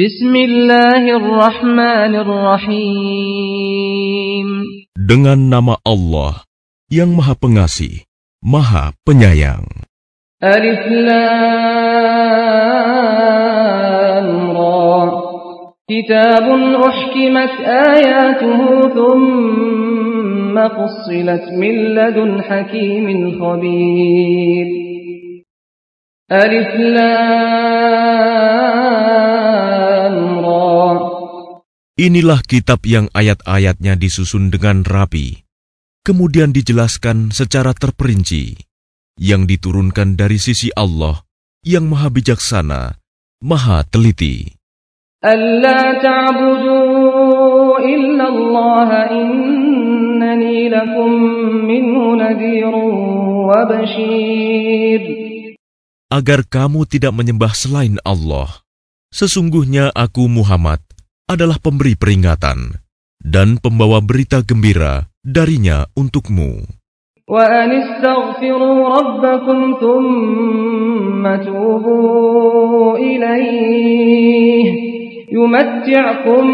Bismillahirrahmanirrahim. Dengan nama Allah yang Maha Pengasih, Maha Penyayang. Alif Lam Ra. Kitabun uhkimat ayatuhu thumma fussilat min ladun hakimin khabir. Alif Lam Inilah kitab yang ayat-ayatnya disusun dengan rapi, kemudian dijelaskan secara terperinci, yang diturunkan dari sisi Allah yang maha bijaksana, maha teliti. Agar kamu tidak menyembah selain Allah. Sesungguhnya aku Muhammad adalah pemberi peringatan dan pembawa berita gembira darinya untukmu. وأن استغفروا ربكم ثم توبوا إليه يمتعكم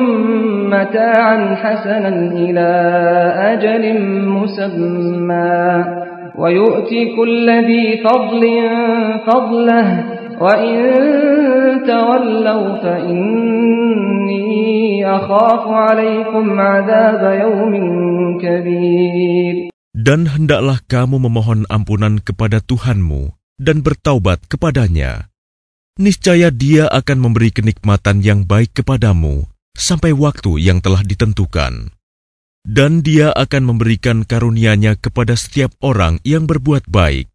متاعا حسنا إلى أجل مسمى ويؤتي كل ذي فضل فضله وإن تولوا فإني أخاف عليكم عذاب يوم كبير Dan hendaklah kamu memohon ampunan kepada Tuhanmu dan bertaubat kepadanya. Niscaya dia akan memberi kenikmatan yang baik kepadamu sampai waktu yang telah ditentukan. Dan dia akan memberikan karunia-Nya kepada setiap orang yang berbuat baik.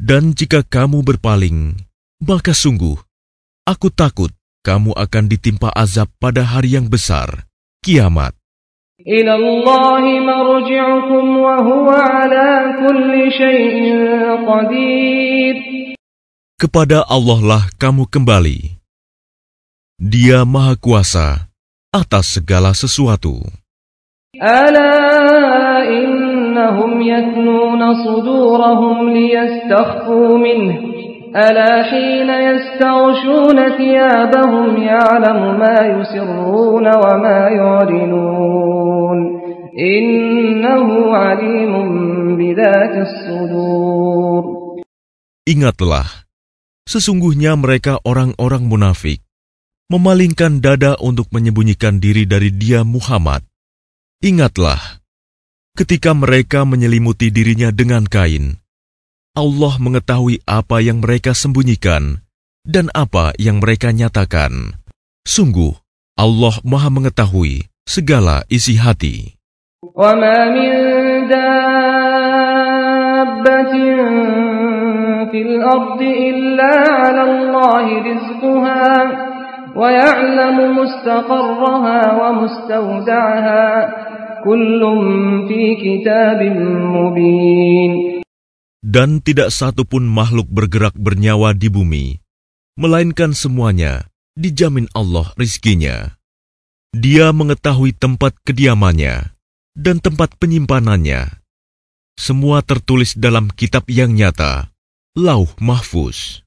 Dan jika kamu berpaling, maka sungguh, Aku takut kamu akan ditimpa azab pada hari yang besar, kiamat. Kepada Allah lah kamu kembali. Dia Maha Kuasa atas segala sesuatu. Ala innahum sudurahum liyastakhfu minhu ألا حين يستغشون ثيابهم يعلم ما يسرون وما يعلنون إنه عليم بذات الصدور Ingatlah, sesungguhnya mereka orang-orang munafik, memalingkan dada untuk menyembunyikan diri dari dia Muhammad. Ingatlah, ketika mereka menyelimuti dirinya dengan kain, Allah mengetahui apa yang mereka sembunyikan dan apa yang mereka nyatakan. Sungguh, Allah Maha Mengetahui segala isi hati. وما من دابة في الأرض إلا على الله رزقها ويعلم مستقرها ومستودعها كل في كتاب مبين dan tidak satu pun makhluk bergerak bernyawa di bumi, melainkan semuanya dijamin Allah rizkinya. Dia mengetahui tempat kediamannya dan tempat penyimpanannya. Semua tertulis dalam kitab yang nyata, Lauh Mahfuz.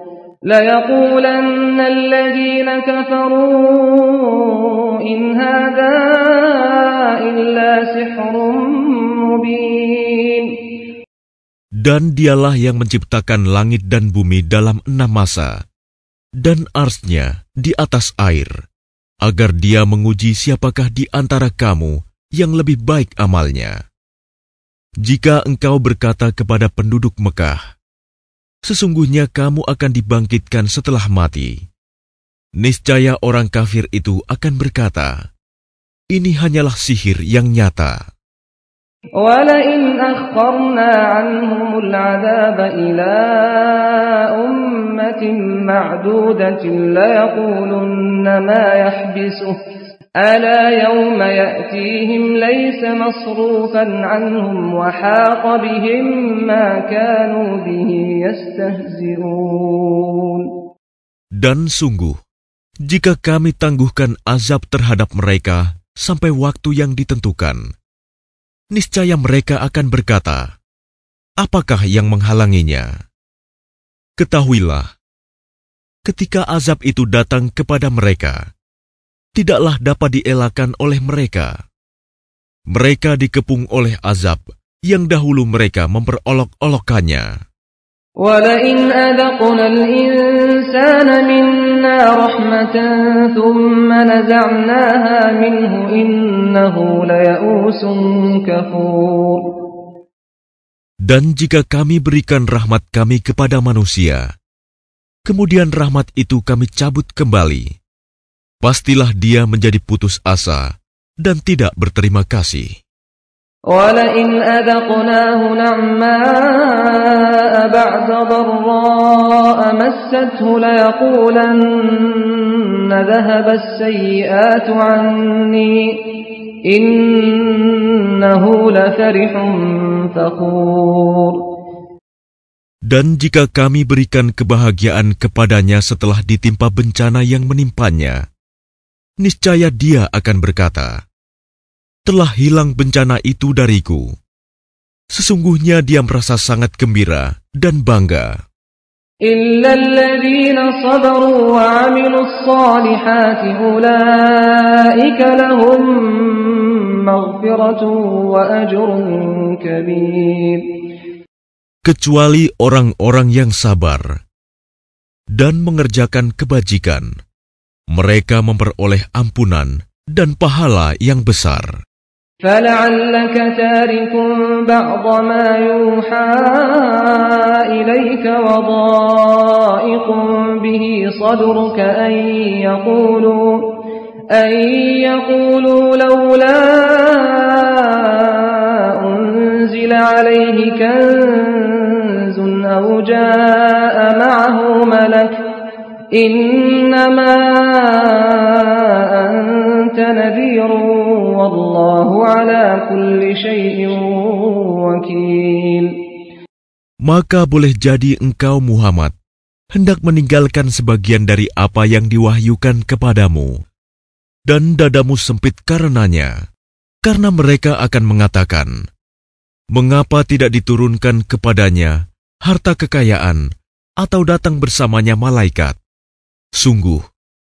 ليقولن الذين كفروا إن هذا إلا سحر مبين Dan dialah yang menciptakan langit dan bumi dalam enam masa, dan arsnya di atas air, agar dia menguji siapakah di antara kamu yang lebih baik amalnya. Jika engkau berkata kepada penduduk Mekah, Sesungguhnya kamu akan dibangkitkan setelah mati. Niscaya orang kafir itu akan berkata, "Ini hanyalah sihir yang nyata." ولئن أخرنا عنهم العذاب إلى أمة معدودة ليقولن ما يحبسه ألا يوم يأتيهم ليس مصروفا عنهم وحاق بهم ما كانوا به يستهزئون Dan sungguh, jika kami tangguhkan azab terhadap mereka sampai waktu yang ditentukan, niscaya mereka akan berkata, "Apakah yang menghalanginya?" Ketahuilah, ketika azab itu datang kepada mereka, tidaklah dapat dielakkan oleh mereka. Mereka dikepung oleh azab yang dahulu mereka memperolok-olokkannya. ولئن أذقنا الإنسان منا رحمة ثم نزعناها منه إنه ليئوس كفور Dan jika kami berikan rahmat kami kepada manusia, kemudian rahmat itu kami cabut kembali, pastilah dia menjadi putus asa dan tidak berterima kasih. ولئن أذقناه نعماء بعد ضراء مسته ليقولن ذهب السيئات عني إنه لفرح فخور Dan jika kami berikan kebahagiaan kepadanya setelah ditimpa bencana yang menimpanya, niscaya dia akan berkata, telah hilang bencana itu dariku. Sesungguhnya dia merasa sangat gembira dan bangga. Kecuali orang-orang yang sabar dan mengerjakan kebajikan, mereka memperoleh ampunan dan pahala yang besar. فلعلك تارك بعض ما يوحى إليك وضائق به صدرك أن يقولوا أن يقولوا لولا أنزل عليه كنز أو جاء معه ملك إنما أنت نذير والله على كل شيء وكيل Maka boleh jadi engkau Muhammad hendak meninggalkan sebagian dari apa yang diwahyukan kepadamu, dan dadamu sempit karenanya, karena mereka akan mengatakan, "Mengapa tidak diturunkan kepadanya harta kekayaan atau datang bersamanya malaikat?" Sungguh,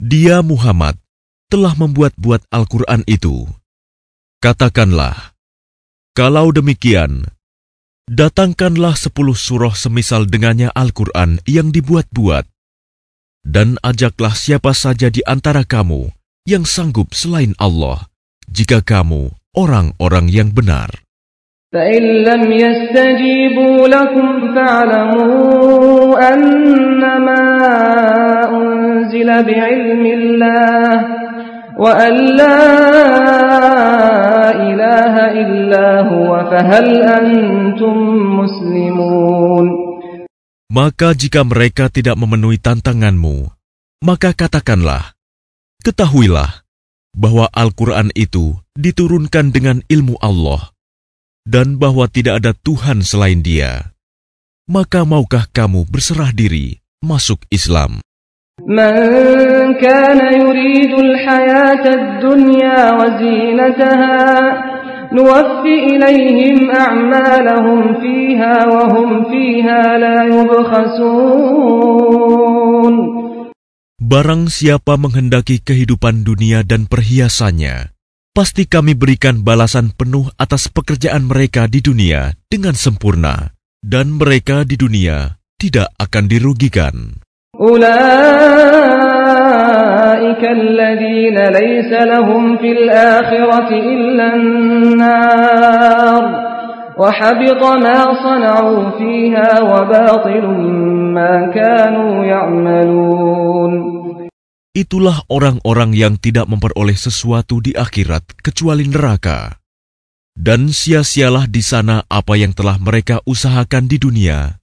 Dia Muhammad telah membuat-buat Al-Quran itu. Katakanlah, kalau demikian, datangkanlah sepuluh surah semisal dengannya Al-Quran yang dibuat-buat, dan ajaklah siapa saja di antara kamu yang sanggup selain Allah, jika kamu orang-orang yang benar. فإن لم يستجيبوا لكم فاعلموا أنما أنزل بعلم الله وأن لا إله إلا هو فهل أنتم مسلمون Maka jika mereka tidak memenuhi tantanganmu, maka katakanlah, ketahuilah bahwa Al-Quran itu diturunkan dengan ilmu Allah dan bahwa tidak ada Tuhan selain dia. Maka maukah kamu berserah diri masuk Islam? من كان يريد الحياة الدنيا وزينتها نوفي إليهم أعمالهم فيها وهم فيها لا يبخسون Barang siapa menghendaki kehidupan dunia dan perhiasannya, pasti kami berikan balasan penuh atas pekerjaan mereka di dunia dengan sempurna, dan mereka di dunia tidak akan dirugikan. أولئك الذين ليس لهم في الآخرة إلا النار وحبط ما صنعوا فيها وباطل ما كانوا يعملون Itulah orang-orang yang tidak memperoleh sesuatu di akhirat kecuali neraka. Dan sia-sialah di sana apa yang telah mereka usahakan di dunia.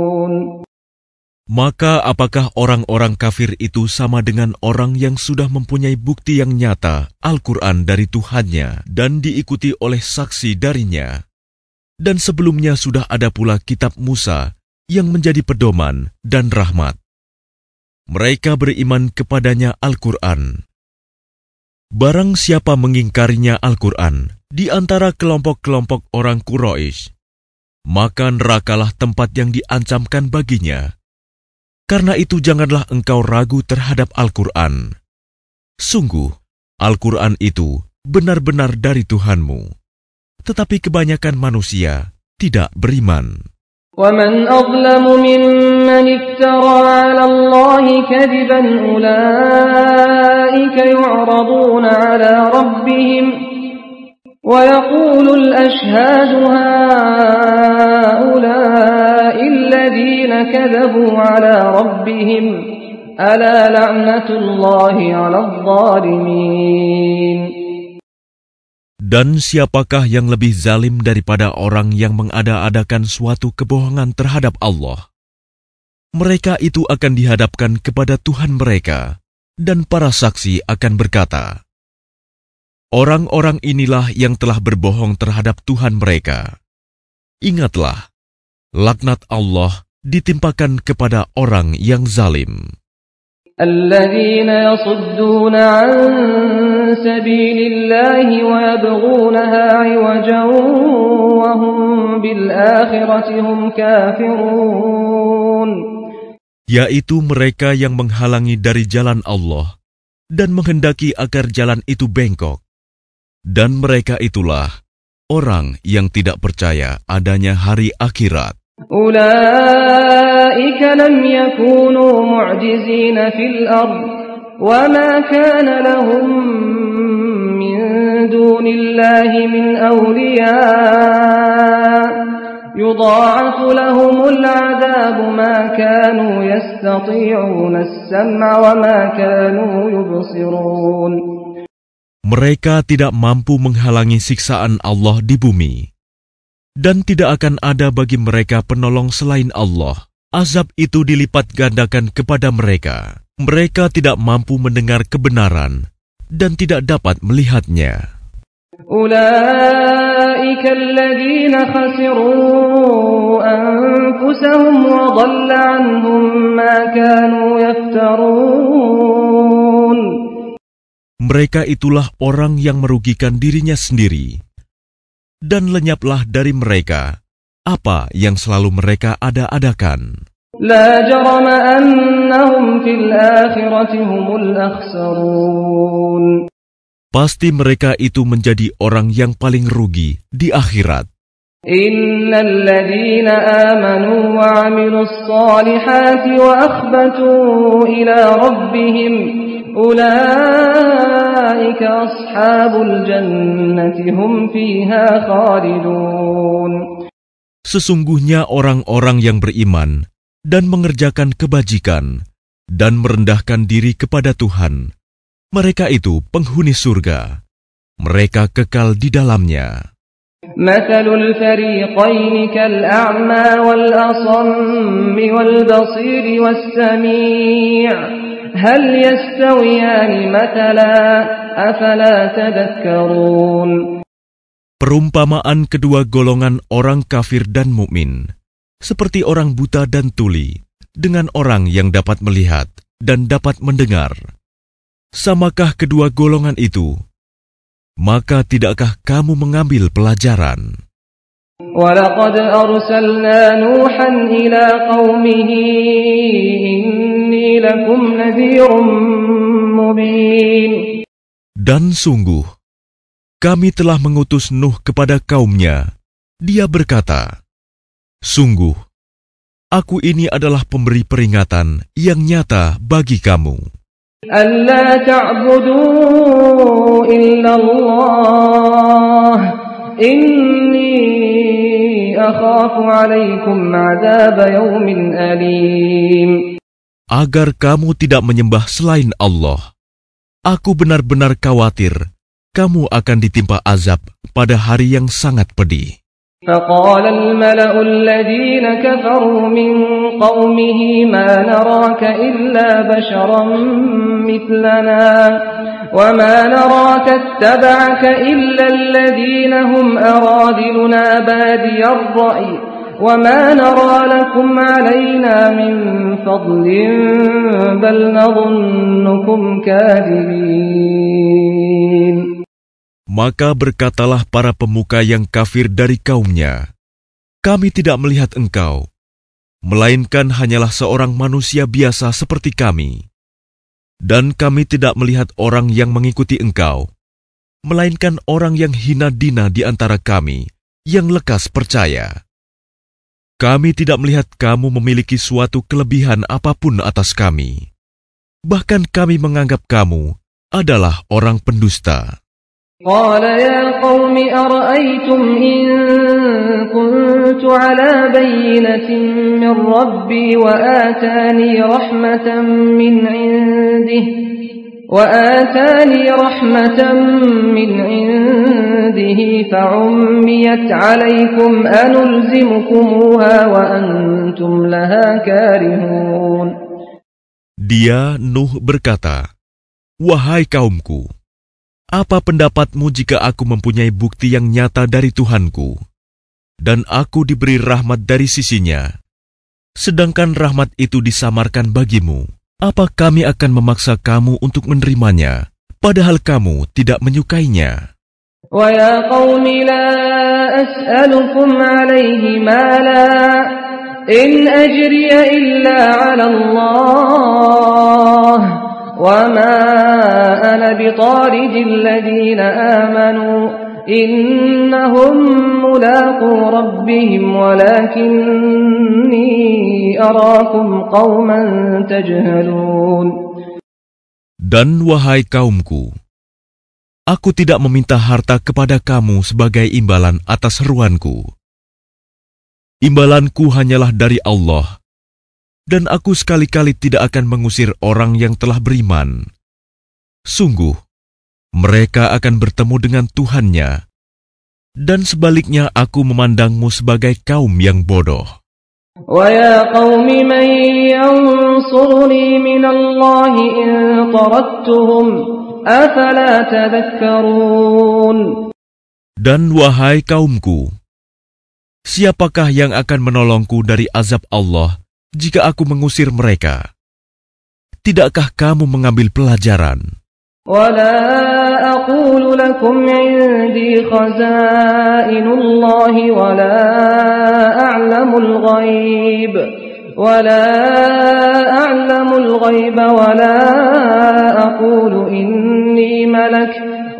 Maka apakah orang-orang kafir itu sama dengan orang yang sudah mempunyai bukti yang nyata Al-Quran dari Tuhannya dan diikuti oleh saksi darinya? Dan sebelumnya sudah ada pula kitab Musa yang menjadi pedoman dan rahmat. Mereka beriman kepadanya Al-Quran. Barang siapa mengingkarinya Al-Quran di antara kelompok-kelompok orang Quraisy, maka nerakalah tempat yang diancamkan baginya. Karena itu janganlah engkau ragu terhadap Al-Quran. Sungguh, Al-Quran itu benar-benar dari Tuhanmu. Tetapi kebanyakan manusia tidak beriman. ومن أظلم ممن افترى على الله كذبا أولئك يعرضون على ربهم ويقول الأشهاد هؤلاء الذين كذبوا على ربهم ألا لعنة الله على الظالمين Dan siapakah yang lebih zalim daripada orang yang mengada-adakan suatu kebohongan terhadap Allah? Mereka itu akan dihadapkan kepada Tuhan mereka, dan para saksi akan berkata, Orang-orang inilah yang telah berbohong terhadap Tuhan mereka. Ingatlah, laknat Allah ditimpakan kepada orang yang zalim. الذين يصدون عن سبيل الله ويبغونها عوجا وهم بالآخرة هم كافرون yaitu mereka yang menghalangi dari jalan Allah dan menghendaki agar jalan itu bengkok. Dan mereka itulah orang yang tidak percaya adanya hari akhirat. أولئك لم يكونوا معجزين في الأرض وما كان لهم من دون الله من أولياء يضاعف لهم العذاب ما كانوا يستطيعون السمع وما كانوا يبصرون Mereka tidak mampu menghalangi siksaan Allah di bumi. Dan tidak akan ada bagi mereka penolong selain Allah. Azab itu dilipat gandakan kepada mereka. Mereka tidak mampu mendengar kebenaran dan tidak dapat melihatnya. أولئك الذين خسروا أنفسهم وضل عنهم ما كانوا يفترون Mereka itulah orang yang merugikan dirinya sendiri. Dan lenyaplah dari mereka apa yang selalu mereka ada-adakan. لا جرم أنهم في الآخرة هم الأخسرون Pasti mereka itu menjadi orang yang paling rugi di akhirat. إن الذين آمنوا وعملوا الصالحات وأخبتوا إلى ربهم أولئك أصحاب الجنة هم فيها خالدون Sesungguhnya orang-orang yang beriman dan mengerjakan kebajikan dan merendahkan diri kepada Tuhan, mereka itu penghuni surga. Mereka kekal di dalamnya. مثل الفريقين كالأعمى والأصم والبصير والسميع هل يستويان مثلا أفلا تذكرون Perumpamaan kedua golongan orang kafir dan mukmin, seperti orang buta dan tuli, dengan orang yang dapat melihat dan dapat mendengar. Samakah kedua golongan itu? Maka tidakkah kamu mengambil pelajaran? ولقد أرسلنا نوحا إلى قومه إني لكم نذير مبين Dan sungguh, kami telah mengutus Nuh kepada kaumnya. Dia berkata, Sungguh, aku ini adalah pemberi peringatan yang nyata bagi kamu. ألا تعبدوا إلا الله إني Agar kamu tidak menyembah selain Allah. Aku benar-benar khawatir kamu akan ditimpa azab pada hari yang sangat pedih. فقال الملأ الذين كفروا من قومه ما نراك إلا بشرا مثلنا وما نراك اتبعك إلا الذين هم أرادلنا بادي الرأي وما نرى لكم علينا من فضل بل نظنكم كاذبين Maka berkatalah para pemuka yang kafir dari kaumnya, Kami tidak melihat engkau, melainkan hanyalah seorang manusia biasa seperti kami. Dan kami tidak melihat orang yang mengikuti engkau, melainkan orang yang hina dina di antara kami, yang lekas percaya. Kami tidak melihat kamu memiliki suatu kelebihan apa pun atas kami. Bahkan kami menganggap kamu adalah orang pendusta. قال يا قوم أرأيتم إن كنت على بينة من ربي وآتاني رحمة من عنده وآتاني رحمة من عنده فعميت عليكم أنلزمكموها وأنتم لها كارهون. Dia Nuh berkata, Wahai kaumku, apa pendapatmu jika aku mempunyai bukti yang nyata dari Tuhanku, dan aku diberi rahmat dari sisinya, sedangkan rahmat itu disamarkan bagimu? Apa kami akan memaksa kamu untuk menerimanya, padahal kamu tidak menyukainya? ويا قوم لا أسألكم عليه مالا إن أجري إلا على الله وما أنا بطارد الذين آمنوا إنهم ملاقو ربهم ولكني أراكم قوما تجهلون Dan wahai kaumku, aku tidak meminta harta kepada kamu sebagai imbalan atas seruanku. Imbalanku hanyalah dari Allah, dan aku sekali-kali tidak akan mengusir orang yang telah beriman. Sungguh, mereka akan bertemu dengan Tuhannya, dan sebaliknya aku memandangmu sebagai kaum yang bodoh. Dan wahai kaumku, siapakah yang akan menolongku dari azab Allah jika aku mengusir mereka? Tidakkah kamu mengambil pelajaran?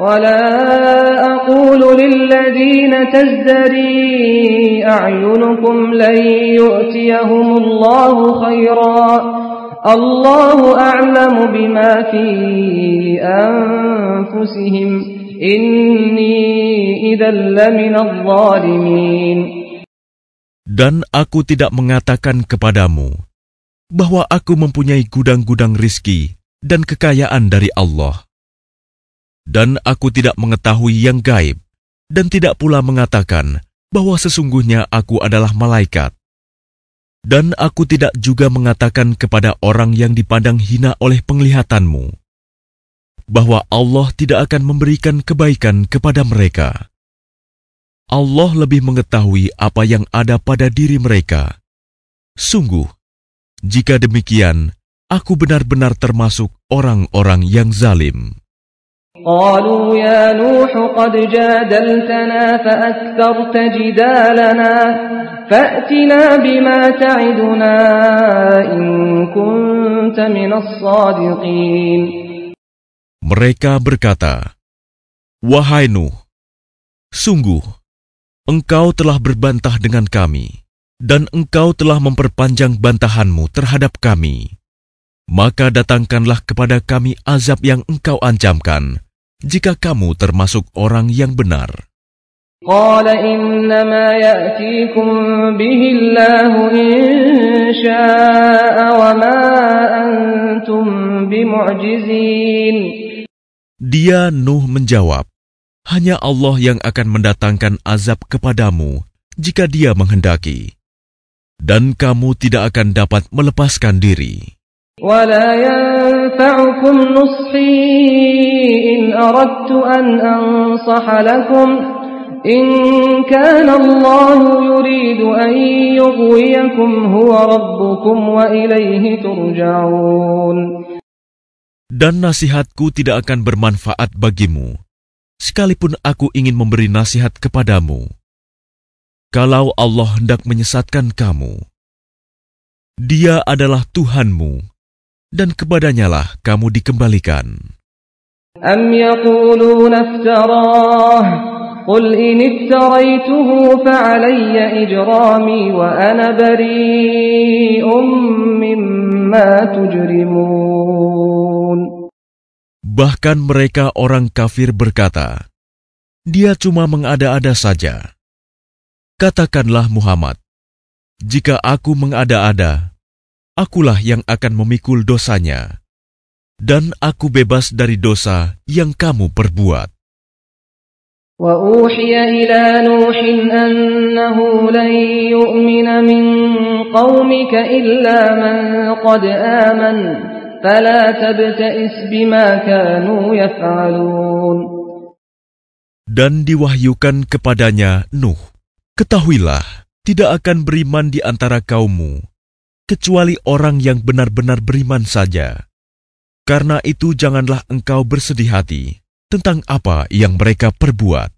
ولا أقول لكم عندي خزائن الله ولا أعلم الغيب ولا أعلم الغيب ولا أقول إني ملك ولا أقول للذين تزدري أعينكم لن يؤتيهم الله خيرا الله أعلم بما في أنفسهم إني إذا لمن الظالمين Dan aku tidak mengatakan kepadamu bahwa aku mempunyai gudang-gudang rizki dan kekayaan dari Allah. Dan aku tidak mengetahui yang gaib, dan tidak pula mengatakan bahwa sesungguhnya aku adalah malaikat. Dan aku tidak juga mengatakan kepada orang yang dipandang hina oleh penglihatanmu, bahwa Allah tidak akan memberikan kebaikan kepada mereka. Allah lebih mengetahui apa yang ada pada diri mereka. Sungguh, jika demikian, aku benar-benar termasuk orang-orang yang zalim. قالوا يا نوح قد جادلتنا فأكثرت جدالنا فأتنا بما تعدنا إن كنت من الصادقين Mereka berkata, Wahai Nuh, sungguh, engkau telah berbantah dengan kami, dan engkau telah memperpanjang bantahanmu terhadap kami. Maka datangkanlah kepada kami azab yang engkau ancamkan, jika kamu termasuk orang yang benar. قال إنما يأتيكم به الله إن شاء وما أنتم بمعجزين Dia Nuh menjawab, hanya Allah yang akan mendatangkan azab kepadamu jika dia menghendaki. Dan kamu tidak akan dapat melepaskan diri. ولا ينفعكم نصحي إن أردت أن أنصح لكم إن كان الله يريد أن يغويكم هو ربكم وإليه ترجعون Dan nasihatku tidak akan bermanfaat bagimu, sekalipun aku ingin memberi nasihat kepadamu. Kalau Allah hendak menyesatkan kamu, Dia adalah Tuhanmu, dan kepadanyalah kamu dikembalikan. أم يقولون افتراه قل إن افتريته فعلي إجرامي وأنا بريء مما تجرمون Bahkan mereka orang kafir berkata, Dia cuma mengada-ada saja. Katakanlah Muhammad, jika aku mengada-ada, akulah yang akan memikul dosanya, dan aku bebas dari dosa yang kamu perbuat. وأوحي إلى نوح أنه لن يؤمن من قومك إلا من قد آمن فلا تبتئس بما كانوا يفعلون Dan diwahyukan kepadanya Nuh, Ketahuilah, tidak akan beriman di antara kaummu, kecuali orang yang benar-benar beriman saja. Karena itu, janganlah engkau bersedih hati tentang apa yang mereka perbuat.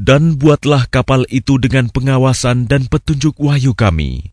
Dan buatlah kapal itu dengan pengawasan dan petunjuk wahyu kami.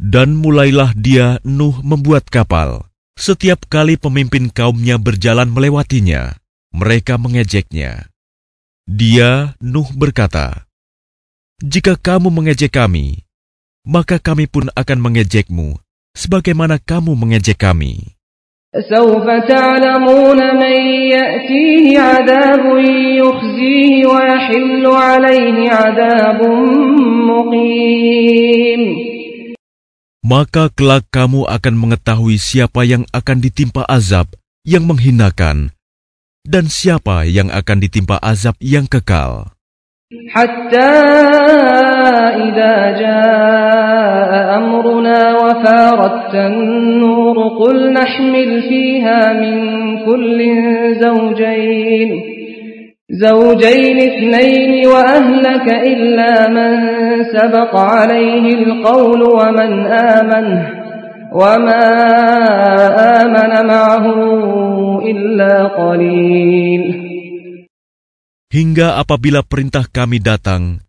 Dan mulailah dia Nuh membuat kapal. Setiap kali pemimpin kaumnya berjalan melewatinya, mereka mengejeknya. Dia, Nuh berkata, Jika kamu mengejek kami, maka kami pun akan mengejekmu, sebagaimana kamu mengejek kami. سوف تعلمون من يأتيه عذاب يخزيه ويحل عليه عذاب مقيم maka kelak kamu akan mengetahui siapa yang akan ditimpa azab yang menghinakan dan siapa yang akan ditimpa azab yang kekal. Hatta idza jaa amruna wa faratan nur qul nahmil fiha min kullin زوجين اثنين وأهلك إلا من سبق عليه القول ومن آمن وما آمن معه إلا قليل Hingga apabila perintah kami datang,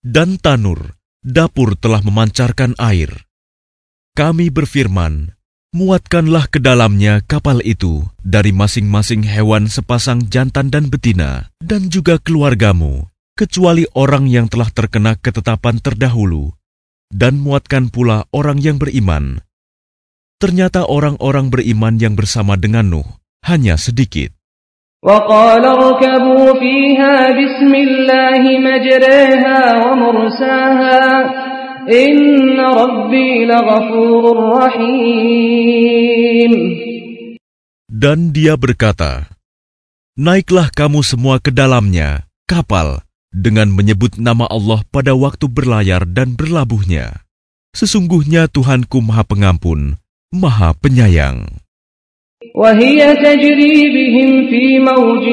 dan tanur, dapur telah memancarkan air. Kami berfirman, muatkanlah ke dalamnya kapal itu dari masing-masing hewan sepasang jantan dan betina, dan juga keluargamu, kecuali orang yang telah terkena ketetapan terdahulu, dan muatkan pula orang yang beriman. Ternyata orang-orang beriman yang bersama dengan Nuh hanya sedikit. وقال اركبوا فيها بسم الله مجريها ومرساها إن ربي لغفور رحيم Dan dia berkata, Naiklah kamu semua ke dalamnya, kapal, dengan menyebut nama Allah pada waktu berlayar dan berlabuhnya. Sesungguhnya Tuhanku Maha Pengampun, Maha Penyayang. وهي تجري بهم في موج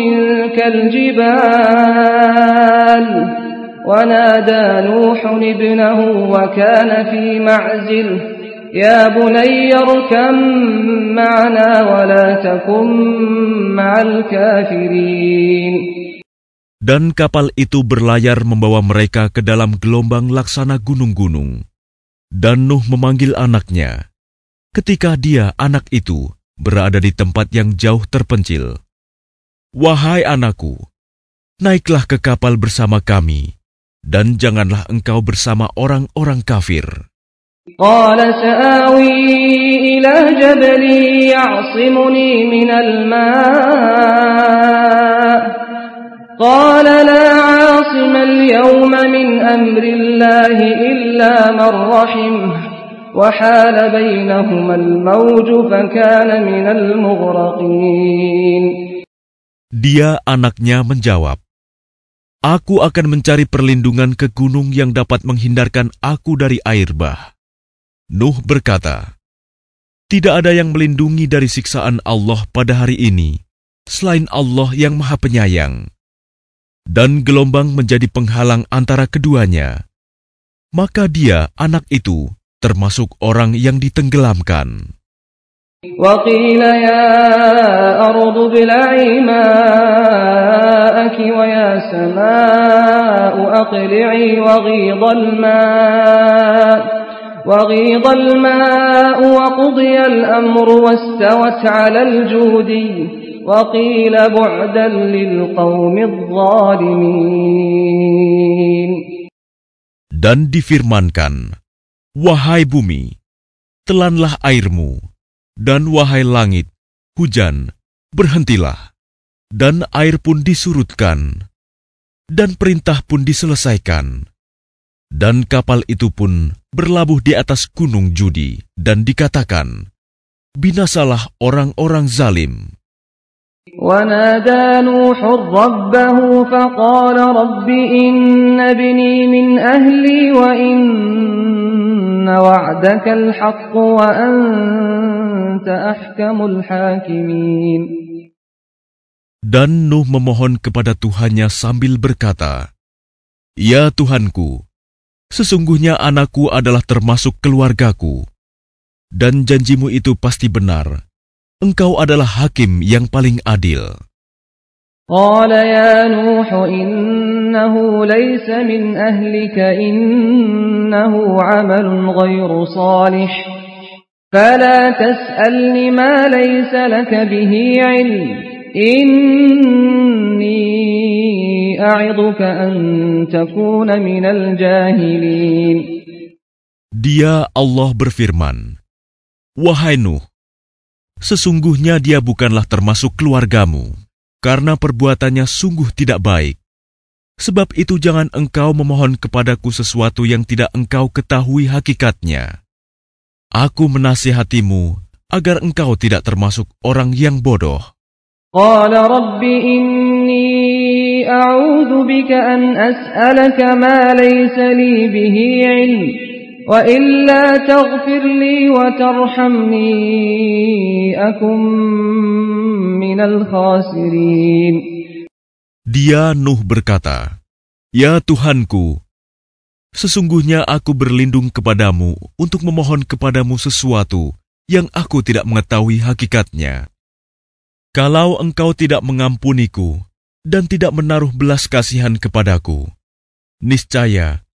كالجبال ونادى نوح ابنه وكان في معزل يا بني اركم معنا ولا تكن مع الكافرين Dan kapal itu berlayar membawa mereka ke dalam gelombang laksana gunung-gunung. Dan Nuh memanggil anaknya. Ketika dia, anak itu, berada di tempat yang jauh terpencil. Wahai anakku, naiklah ke kapal bersama kami, dan janganlah engkau bersama orang-orang kafir. قال سآوي إلى جبل يعصمني من الماء قال لا عاصم اليوم من أمر الله إلا من رحمه وحال بينهما الموج فكان من المغرقين Dia anaknya menjawab, Aku akan mencari perlindungan ke gunung yang dapat menghindarkan aku dari air bah. Nuh berkata, Tidak ada yang melindungi dari siksaan Allah pada hari ini, selain Allah yang maha penyayang. Dan gelombang menjadi penghalang antara keduanya. Maka dia, anak itu, termasuk orang yang ditenggelamkan. وقيل يا أرض ابلعي ماءك ويا سماء أقلعي وغيض الماء وغيض الماء وقضي الأمر واستوت على الجودي وقيل بعدا للقوم الظالمين. Dan difirmankan, Wahai bumi, telanlah airmu, dan wahai langit, hujan, berhentilah, dan air pun disurutkan, dan perintah pun diselesaikan. Dan kapal itu pun berlabuh di atas gunung judi, dan dikatakan, Binasalah orang-orang zalim. ونادى نوح ربه فقال رب إن ابني من أهلي وإن وعدك الحق وأنت أحكم الحاكمين Dan Nuh memohon kepada Tuhannya sambil berkata, Ya Tuhanku, sesungguhnya anakku adalah termasuk keluargaku, dan janjimu itu pasti benar. Engkau adalah hakim yang paling adil. قال يا نوح إنه ليس من أهلك إنه عمل غير صالح فلا تسألني ما ليس لك به علم إني أعظك أن تكون من الجاهلين Dia Allah berfirman, Wahai Nuh, sesungguhnya dia bukanlah termasuk keluargamu, karena perbuatannya sungguh tidak baik. Sebab itu jangan engkau memohon kepadaku sesuatu yang tidak engkau ketahui hakikatnya. Aku menasihatimu agar engkau tidak termasuk orang yang bodoh. Qala rabbi inni a'udhu bika an as'alaka ma laysa. وإلا تغفر لي وترحمني أكن من الخاسرين Dia Nuh berkata, Ya Tuhanku, sesungguhnya aku berlindung kepadamu untuk memohon kepadamu sesuatu yang aku tidak mengetahui hakikatnya. Kalau engkau tidak mengampuniku dan tidak menaruh belas kasihan kepadaku, niscaya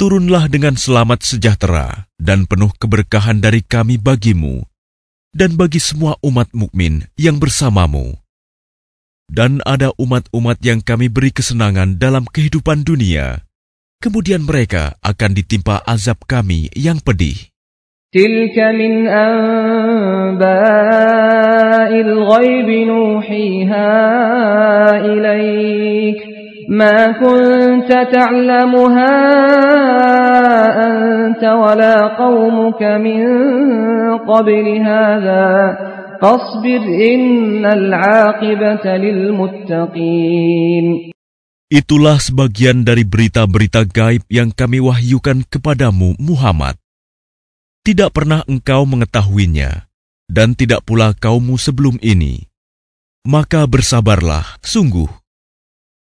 turunlah dengan selamat sejahtera dan penuh keberkahan dari kami bagimu dan bagi semua umat mukmin yang bersamamu. Dan ada umat-umat yang kami beri kesenangan dalam kehidupan dunia, kemudian mereka akan ditimpa azab kami yang pedih. Tilka min. ما كنت تعلمها أنت ولا قومك من قبل هذا فاصبر إن العاقبة للمتقين Itulah sebagian dari berita-berita gaib yang kami wahyukan kepadamu, Muhammad. Tidak pernah engkau mengetahuinya, dan tidak pula kaummu sebelum ini. Maka bersabarlah, sungguh.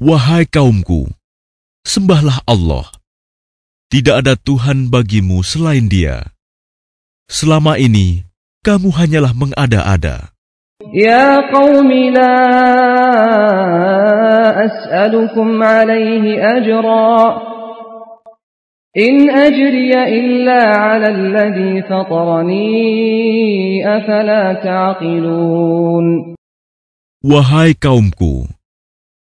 Wahai kaumku, sembahlah Allah. Tidak ada Tuhan bagimu selain Dia. Selama ini, kamu hanyalah mengada-ada. Ya qawmi la as'alukum alaihi ajra. In ajriya illa ala alladhi fatarani afala ta'qilun. Wahai kaumku,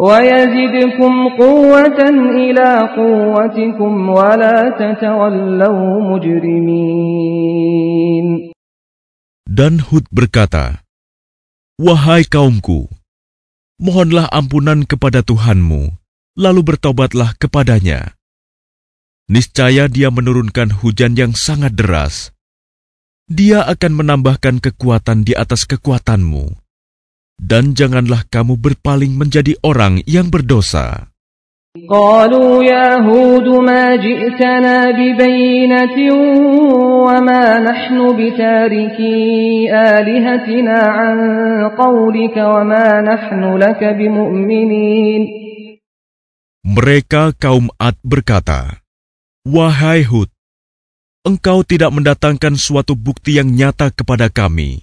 ويزدكم قوة إلى قوتكم ولا تتولوا مجرمين Dan Hud berkata, Wahai kaumku, mohonlah ampunan kepada Tuhanmu, lalu bertobatlah kepadanya. Niscaya dia menurunkan hujan yang sangat deras. Dia akan menambahkan kekuatan di atas kekuatanmu. Dan janganlah kamu berpaling menjadi orang yang berdosa. قالوا يا هود ما جئتنا ببينة وما نحن بتاركي آلهتنا عن قولك وما نحن لك بمؤمنين Mereka kaum Ad berkata, Wahai Hud, engkau tidak mendatangkan suatu bukti yang nyata kepada kami,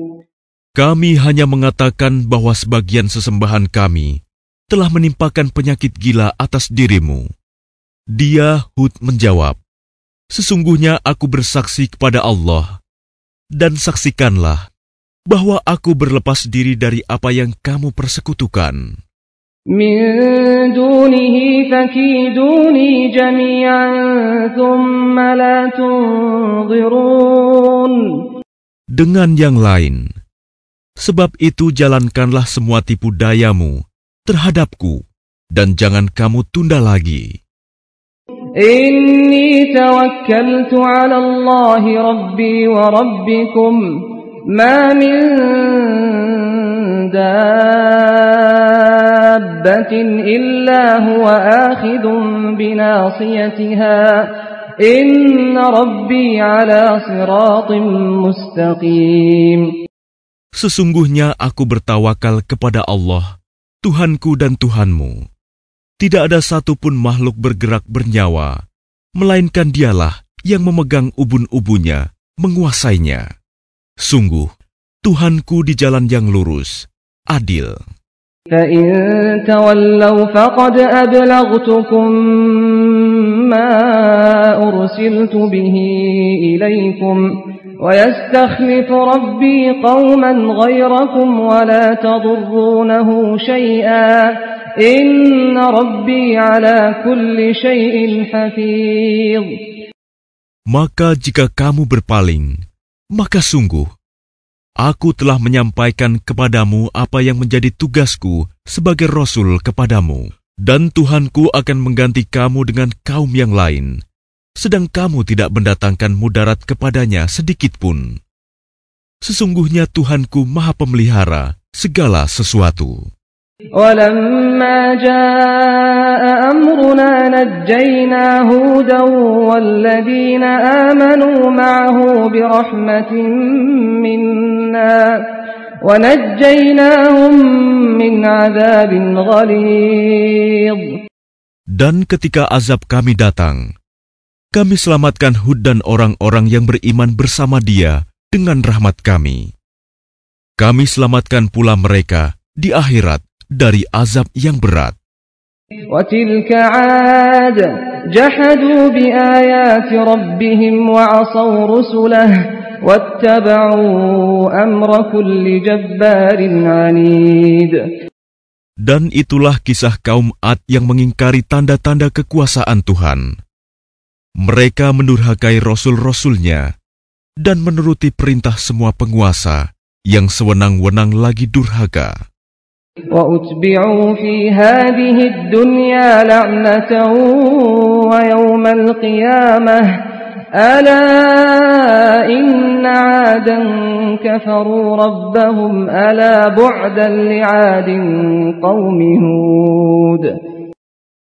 Kami hanya mengatakan bahwa sebagian sesembahan kami telah menimpakan penyakit gila atas dirimu. Dia, Hud, menjawab, Sesungguhnya aku bersaksi kepada Allah, dan saksikanlah bahwa aku berlepas diri dari apa yang kamu persekutukan. من دونه فكيدوني جميعا ثم لا تنظرون Dengan yang lain, Sebab itu jalankanlah semua tipu dayamu terhadapku dan jangan kamu tunda lagi. Inni tawakkaltu 'ala Allah Rabbi wa Rabbikum ma min dabbatin illa huwa akhidun binasiyatiha inna Rabbi 'ala siratin mustaqim Sesungguhnya aku bertawakal kepada Allah, Tuhanku dan Tuhanmu. Tidak ada satupun makhluk bergerak bernyawa, melainkan dialah yang memegang ubun-ubunnya, menguasainya. Sungguh, Tuhanku di jalan yang lurus, adil. فإن تولوا فقد أبلغتكم ما أرسلت به إليكم ويستخلف ربي قوما غيركم ولا تضرونه شيئا إن ربي على كل شيء حفيظ Maka jika kamu berpaling, maka sungguh Aku telah menyampaikan kepadamu apa yang menjadi tugasku sebagai Rasul kepadamu, dan Tuhanku akan mengganti kamu dengan kaum yang lain, sedang kamu tidak mendatangkan mudarat kepadanya sedikit pun. Sesungguhnya Tuhanku Maha Pemelihara segala sesuatu. ولما جاء أمرنا نجينا هودا والذين آمنوا معه برحمة منا ونجيناهم من عذاب غليظ Dan ketika azab kami datang, kami selamatkan Hud dan orang-orang yang beriman bersama dia dengan rahmat kami. Kami selamatkan pula mereka di akhirat dari azab yang berat. وتلك عاد جحدوا بآيات ربهم وعصوا رسله واتبعوا أمر كل جبار عنيد Dan itulah kisah kaum Ad yang mengingkari tanda-tanda kekuasaan Tuhan. Mereka mendurhakai rasul-rasulnya dan menuruti perintah semua penguasa yang sewenang-wenang lagi durhaka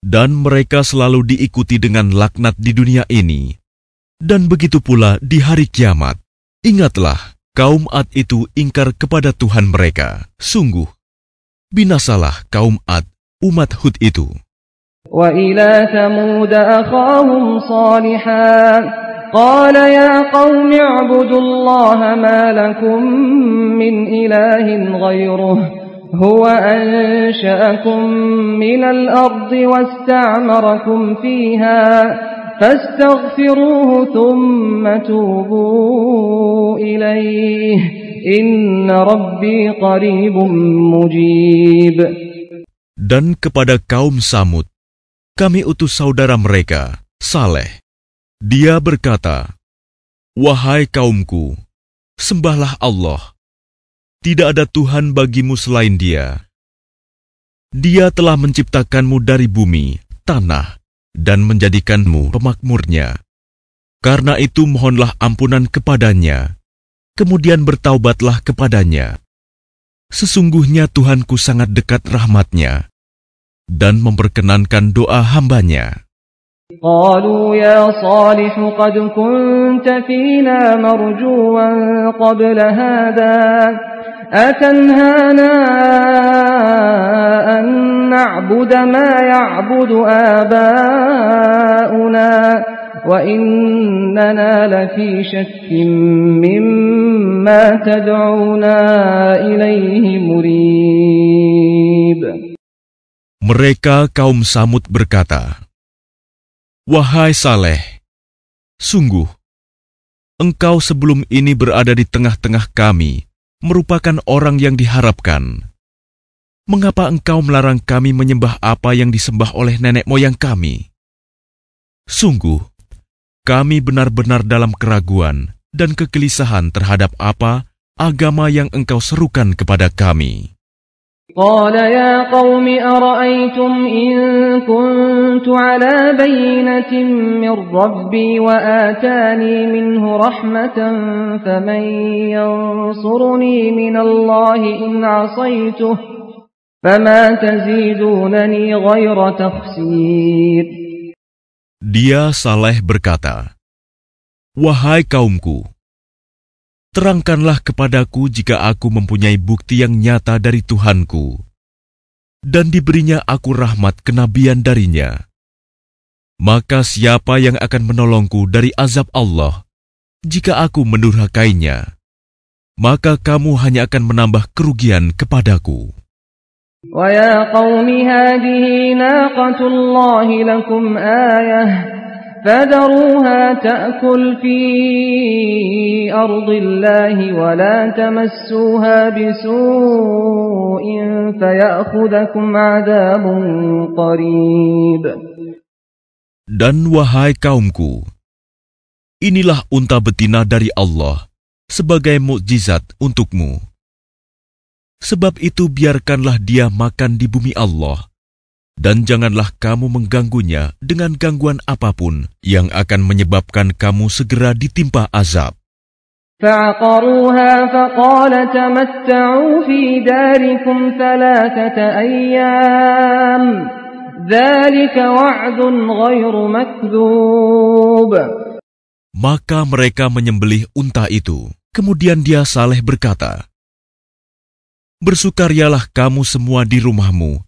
Dan mereka selalu diikuti dengan laknat di dunia ini. Dan begitu pula di hari kiamat. Ingatlah, kaum Ad itu ingkar kepada Tuhan mereka. Sungguh, binasalah kaum Ad, umat Hud itu. وإلى ثمود أخاهم صالحا قال يا قوم اعبدوا الله ما لكم من إله غيره هو أنشأكم من الأرض واستعمركم فيها فاستغفروه ثم توبوا إليه إن ربي قريب مجيب Dan kepada kaum Samud, kami utus saudara mereka, Saleh. Dia berkata, Wahai kaumku, sembahlah Allah. tidak ada Tuhan bagimu selain dia. Dia telah menciptakanmu dari bumi, tanah, dan menjadikanmu pemakmurnya. Karena itu mohonlah ampunan kepadanya, kemudian bertaubatlah kepadanya. Sesungguhnya Tuhanku sangat dekat rahmatnya dan memperkenankan doa hambanya. قالوا يا صالح قد كنت فينا مرجوا قبل هذا أتنهانا أن نعبد ما يعبد آباؤنا وإننا لفي شك مما تدعونا إليه مريب. Mereka kaum Samud berkata, Wahai Saleh, sungguh, engkau sebelum ini berada di tengah-tengah kami, merupakan orang yang diharapkan. Mengapa engkau melarang kami menyembah apa yang disembah oleh nenek moyang kami? Sungguh, kami benar-benar dalam keraguan dan kegelisahan terhadap apa agama yang engkau serukan kepada kami. قال يا قوم أرأيتم إن كنت على بينة من ربي وآتاني منه رحمة فمن ينصرني من الله إن عصيته فما تزيدونني غير تخسير. Dia Saleh berkata, Wahai kaumku, terangkanlah kepadaku jika aku mempunyai bukti yang nyata dari Tuhanku, dan diberinya aku rahmat kenabian darinya. Maka siapa yang akan menolongku dari azab Allah jika aku mendurhakainya? Maka kamu hanya akan menambah kerugian kepadaku. ويا قوم هذه ناقة الله لكم آية فذروها تأكل في أرض الله ولا تمسوها بسوء فيأخذكم عذاب قريب Dan wahai kaumku, inilah unta betina dari Allah sebagai mukjizat untukmu. Sebab itu biarkanlah dia makan di bumi Allah, dan janganlah kamu mengganggunya dengan gangguan apa pun yang akan menyebabkan kamu segera ditimpa azab. Maka mereka menyembelih unta itu. Kemudian dia saleh berkata, Bersukarialah kamu semua di rumahmu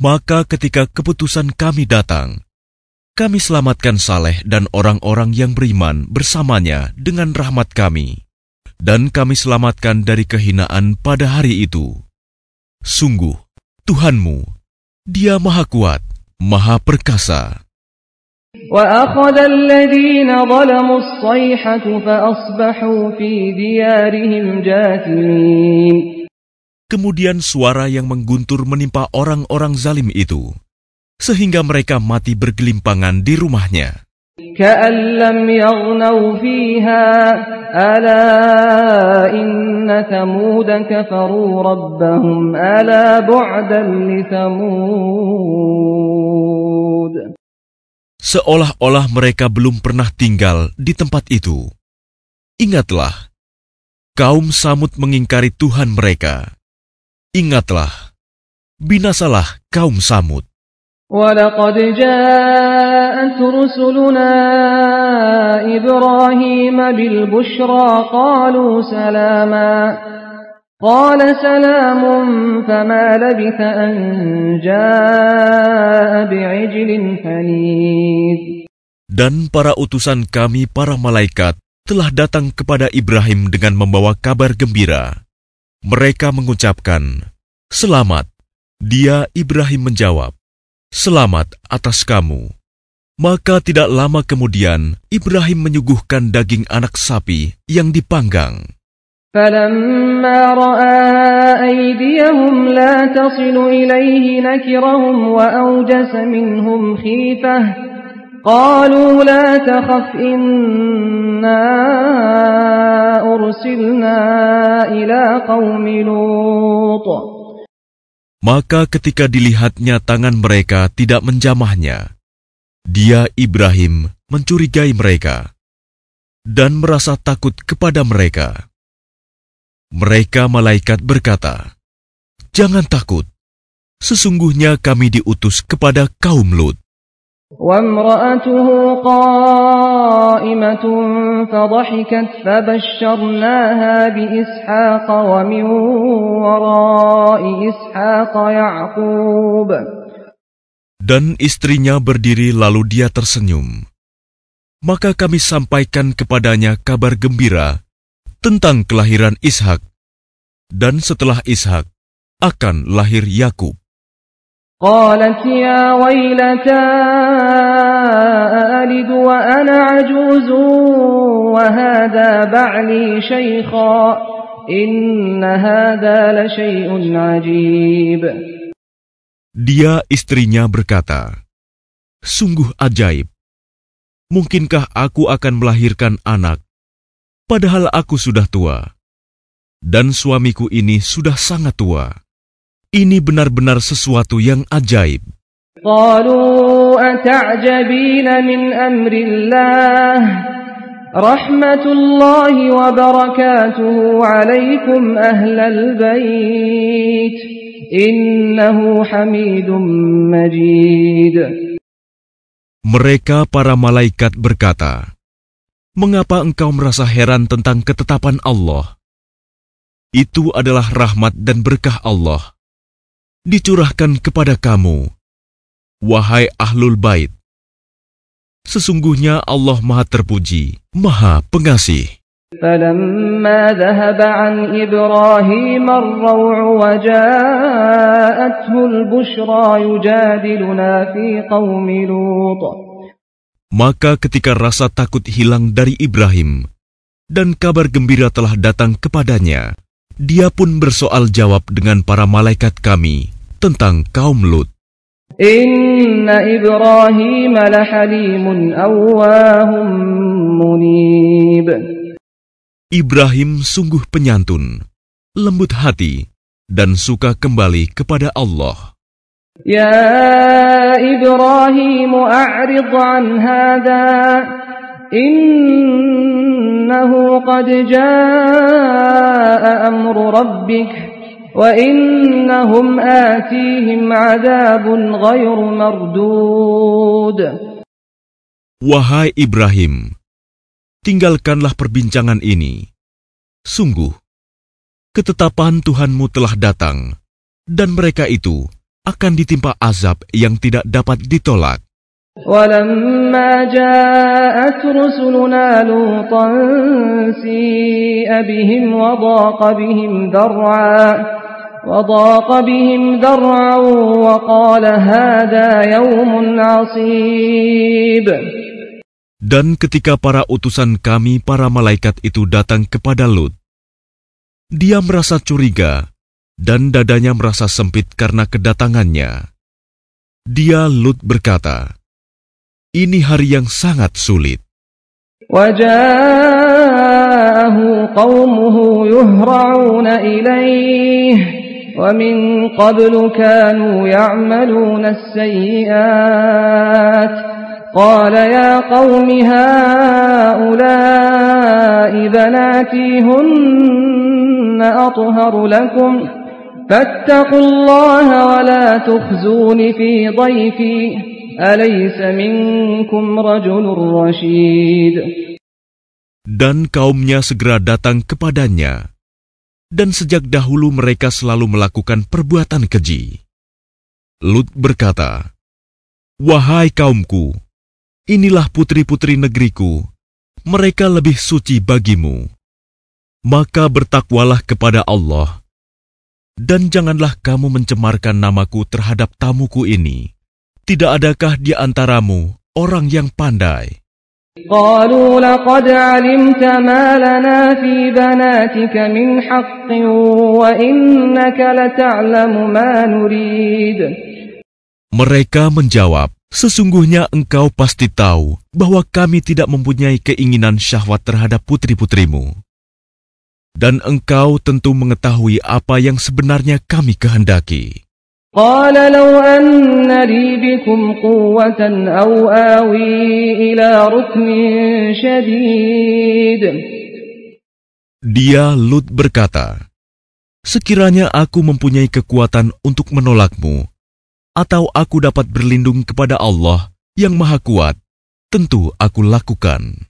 Maka ketika keputusan kami datang, kami selamatkan Saleh dan orang-orang yang beriman bersamanya dengan rahmat kami. Dan kami selamatkan dari kehinaan pada hari itu. Sungguh, Tuhanmu, Dia Maha Kuat, Maha Perkasa. وأخذ الذين ظلموا الصيحة فأصبحوا في ديارهم جاثمين Kemudian suara yang mengguntur menimpa orang-orang zalim itu, sehingga mereka mati bergelimpangan di rumahnya. Seolah-olah mereka belum pernah tinggal di tempat itu. Ingatlah, kaum Samud mengingkari Tuhan mereka. Ingatlah, binasalah kaum Samud. ولقد جاءت رسلنا إبراهيم بالبشرى قالوا سلاما قال سلام فما لبث أن جاء بعجل حنيذ Dan para utusan kami, para malaikat, telah datang kepada Ibrahim dengan membawa kabar gembira. Mereka mengucapkan, Selamat. Dia, Ibrahim menjawab, Selamat atas kamu. Maka tidak lama kemudian, Ibrahim menyuguhkan daging anak sapi yang dipanggang. فلما رأى أيديهم لا تصل إليه نكرهم وأوجس منهم خيفة قالوا لا تخف إنا أرسلنا إلى قوم لوط Maka ketika dilihatnya tangan mereka tidak menjamahnya, dia Ibrahim mencurigai mereka dan merasa takut kepada mereka. Mereka malaikat berkata, Jangan takut, sesungguhnya kami diutus kepada kaum Lut. وامرأته قائمة فضحكت فبشرناها بإسحاق ومن وراء إسحاق يعقوب Dan istrinya berdiri lalu dia tersenyum. Maka kami sampaikan kepadanya kabar gembira tentang kelahiran Ishak. Dan setelah Ishak, akan lahir Yakub. قالت يا ويلتى أألد وأنا عجوز وهذا بعلي شيخا إن هذا لشيء عجيب Dia istrinya berkata, Sungguh ajaib. Mungkinkah aku akan melahirkan anak, padahal aku sudah tua, dan suamiku ini sudah sangat tua. Ini benar-benar sesuatu yang ajaib. قالوا أتعجبين من أمر الله رحمة الله وبركاته عليكم أهل البيت إنه حميد مجيد Mereka para malaikat berkata, Mengapa engkau merasa heran tentang ketetapan Allah? Itu adalah rahmat dan berkah Allah. Dicurahkan kepada kamu, wahai ahlul bait. Sesungguhnya Allah maha terpuji, maha pengasih. فلما ذهب عن إبراهيم الروع وجاءته البشرى يجادلنا في قوم لوط Maka ketika rasa takut hilang dari Ibrahim, dan kabar gembira telah datang kepadanya, dia pun bersoal jawab dengan para malaikat kami tentang kaum Lut. Inna Ibrahim lahalimun awwahum munib. Ibrahim sungguh penyantun, lembut hati, dan suka kembali kepada Allah. Ya Ibrahim, a'rid an hadha. إنه قد جاء أمر ربك وإنهم آتيهم عذاب غير مردود Wahai Ibrahim, tinggalkanlah perbincangan ini. Sungguh, ketetapan Tuhanmu telah datang, dan mereka itu akan ditimpa azab yang tidak dapat ditolak. ولما جاءت رسلنا لوطا سيء بهم وضاق بهم ذرعا وضاق بهم ذرعا وقال هذا يوم عصيب Dan ketika para utusan kami, para malaikat itu datang kepada Lut, dia merasa curiga dan dadanya merasa sempit karena kedatangannya. Dia Lut berkata, "Ini hari yang sangat sulit." وجاءه قومه يهرعون إليه ومن قبل كانوا يعملون السيئات قال يا قوم هؤلاء بناتي هن أطهر لكم فاتقوا الله ولا تخزون في ضيفي Dan kaumnya segera datang kepadanya, dan sejak dahulu mereka selalu melakukan perbuatan keji. Lut berkata, "Wahai kaumku, inilah putri-putri negeriku, mereka lebih suci bagimu. Maka bertakwalah kepada Allah, dan janganlah kamu mencemarkan namaku terhadap tamuku ini." Tidak adakah di antaramu orang yang pandai?" قالوا لقد علمت ما لنا في بناتك من حق وإنك لتعلم ما نريد Mereka menjawab, Sesungguhnya engkau pasti tahu bahwa kami tidak mempunyai keinginan syahwat terhadap putri-putrimu. Dan engkau tentu mengetahui apa yang sebenarnya kami kehendaki. قال لو أن لي بكم قوة أو آوي إلى ركن شديد Dia Lut berkata, Sekiranya aku mempunyai kekuatan untuk menolakmu, atau aku dapat berlindung kepada Allah yang Maha Kuat, tentu aku lakukan.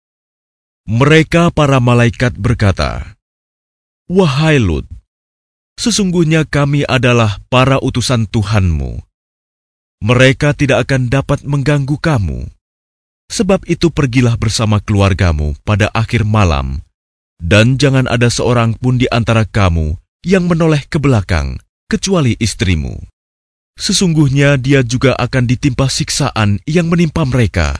Mereka para malaikat berkata, Wahai Lut, sesungguhnya kami adalah para utusan Tuhanmu. Mereka tidak akan dapat mengganggu kamu. Sebab itu pergilah bersama keluargamu pada akhir malam, dan jangan ada seorang pun di antara kamu yang menoleh ke belakang, kecuali istrimu. Sesungguhnya dia juga akan ditimpa siksaan yang menimpa mereka.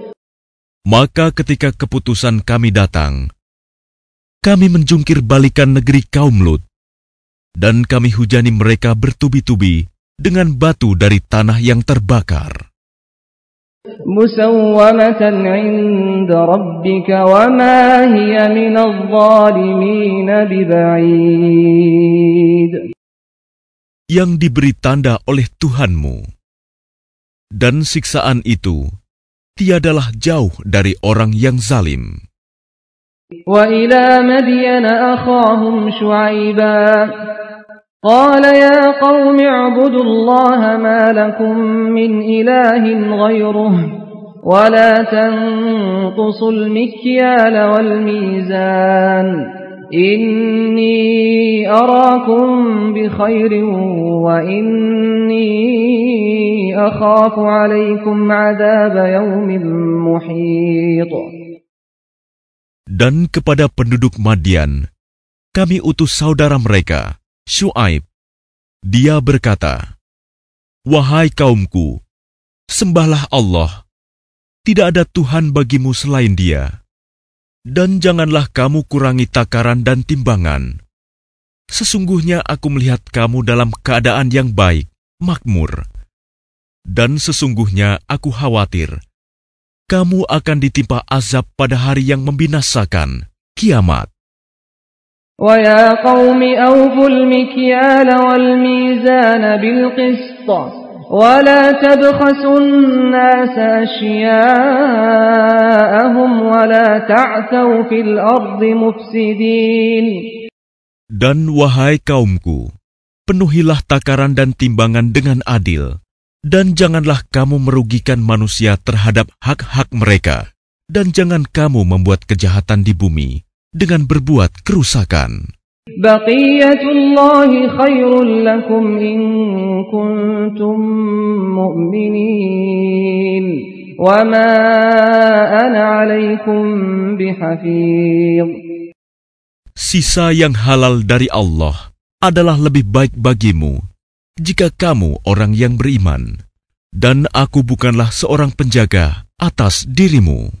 Maka ketika keputusan kami datang, kami menjungkir balikan negeri kaum Lut, dan kami hujani mereka bertubi-tubi dengan batu dari tanah yang terbakar. Yang diberi tanda oleh Tuhanmu, dan siksaan itu tiadalah jauh dari orang yang zalim. وإلى مدين أخاهم شعيبا قال يا قوم اعبدوا الله ما لكم من إله غيره ولا تنقصوا المكيال والميزان Inni arakum bi khairin wa inni akhafu alaikum azab muhit. Dan kepada penduduk Madian, kami utus saudara mereka, Shu'aib. Dia berkata, Wahai kaumku, sembahlah Allah. Tidak ada Tuhan bagimu selain dia Dan janganlah kamu kurangi takaran dan timbangan. Sesungguhnya aku melihat kamu dalam keadaan yang baik, makmur. Dan sesungguhnya aku khawatir kamu akan ditimpa azab pada hari yang membinasakan, kiamat. ويا قوم أوفوا المكيال والميزان بالقسط ولا تبخسوا الناس أشياءهم ولا تعثوا في الأرض مفسدين Dan wahai kaumku, penuhilah takaran dan timbangan dengan adil, dan janganlah kamu merugikan manusia terhadap hak-hak mereka, dan jangan kamu membuat kejahatan di bumi dengan berbuat kerusakan. Baqiyatullahi khairul lakum in kuntum mu'minin. Wa ma ana 'alaikum bihafiz Sisa yang halal dari Allah adalah lebih baik bagimu jika kamu orang yang beriman. Dan aku bukanlah seorang penjaga atas dirimu.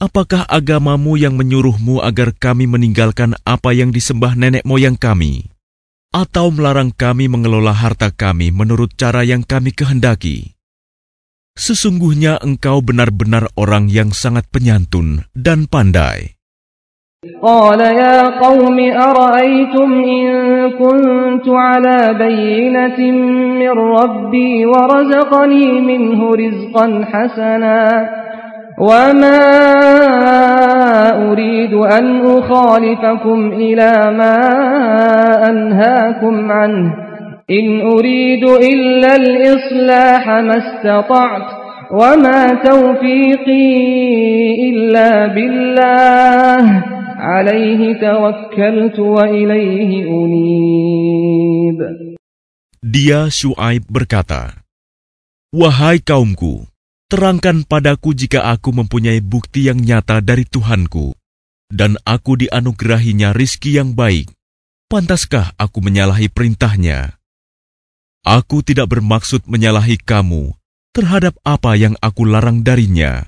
apakah agamamu yang menyuruhmu agar kami meninggalkan apa yang disembah nenek moyang kami? Atau melarang kami mengelola harta kami menurut cara yang kami kehendaki? Sesungguhnya engkau benar-benar orang yang sangat penyantun dan pandai. قال يا قوم أرأيتم إن كنت على بينة من ربي ورزقني منه رزقا حسنا وما أريد أن أخالفكم إلى ما أنهاكم عنه إن أريد إلا الإصلاح ما استطعت وما توفيقي إلا بالله عليه توكلت وإليه أنيب. Dia Shu'aib berkata, Wahai kaumku, terangkan padaku jika aku mempunyai bukti yang nyata dari Tuhanku, dan aku dianugerahinya rizki yang baik. Pantaskah aku menyalahi perintahnya? Aku tidak bermaksud menyalahi kamu terhadap apa yang aku larang darinya.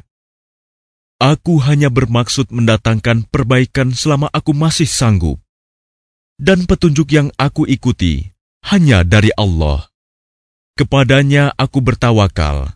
Aku hanya bermaksud mendatangkan perbaikan selama aku masih sanggup. Dan petunjuk yang aku ikuti hanya dari Allah. Kepadanya aku bertawakal,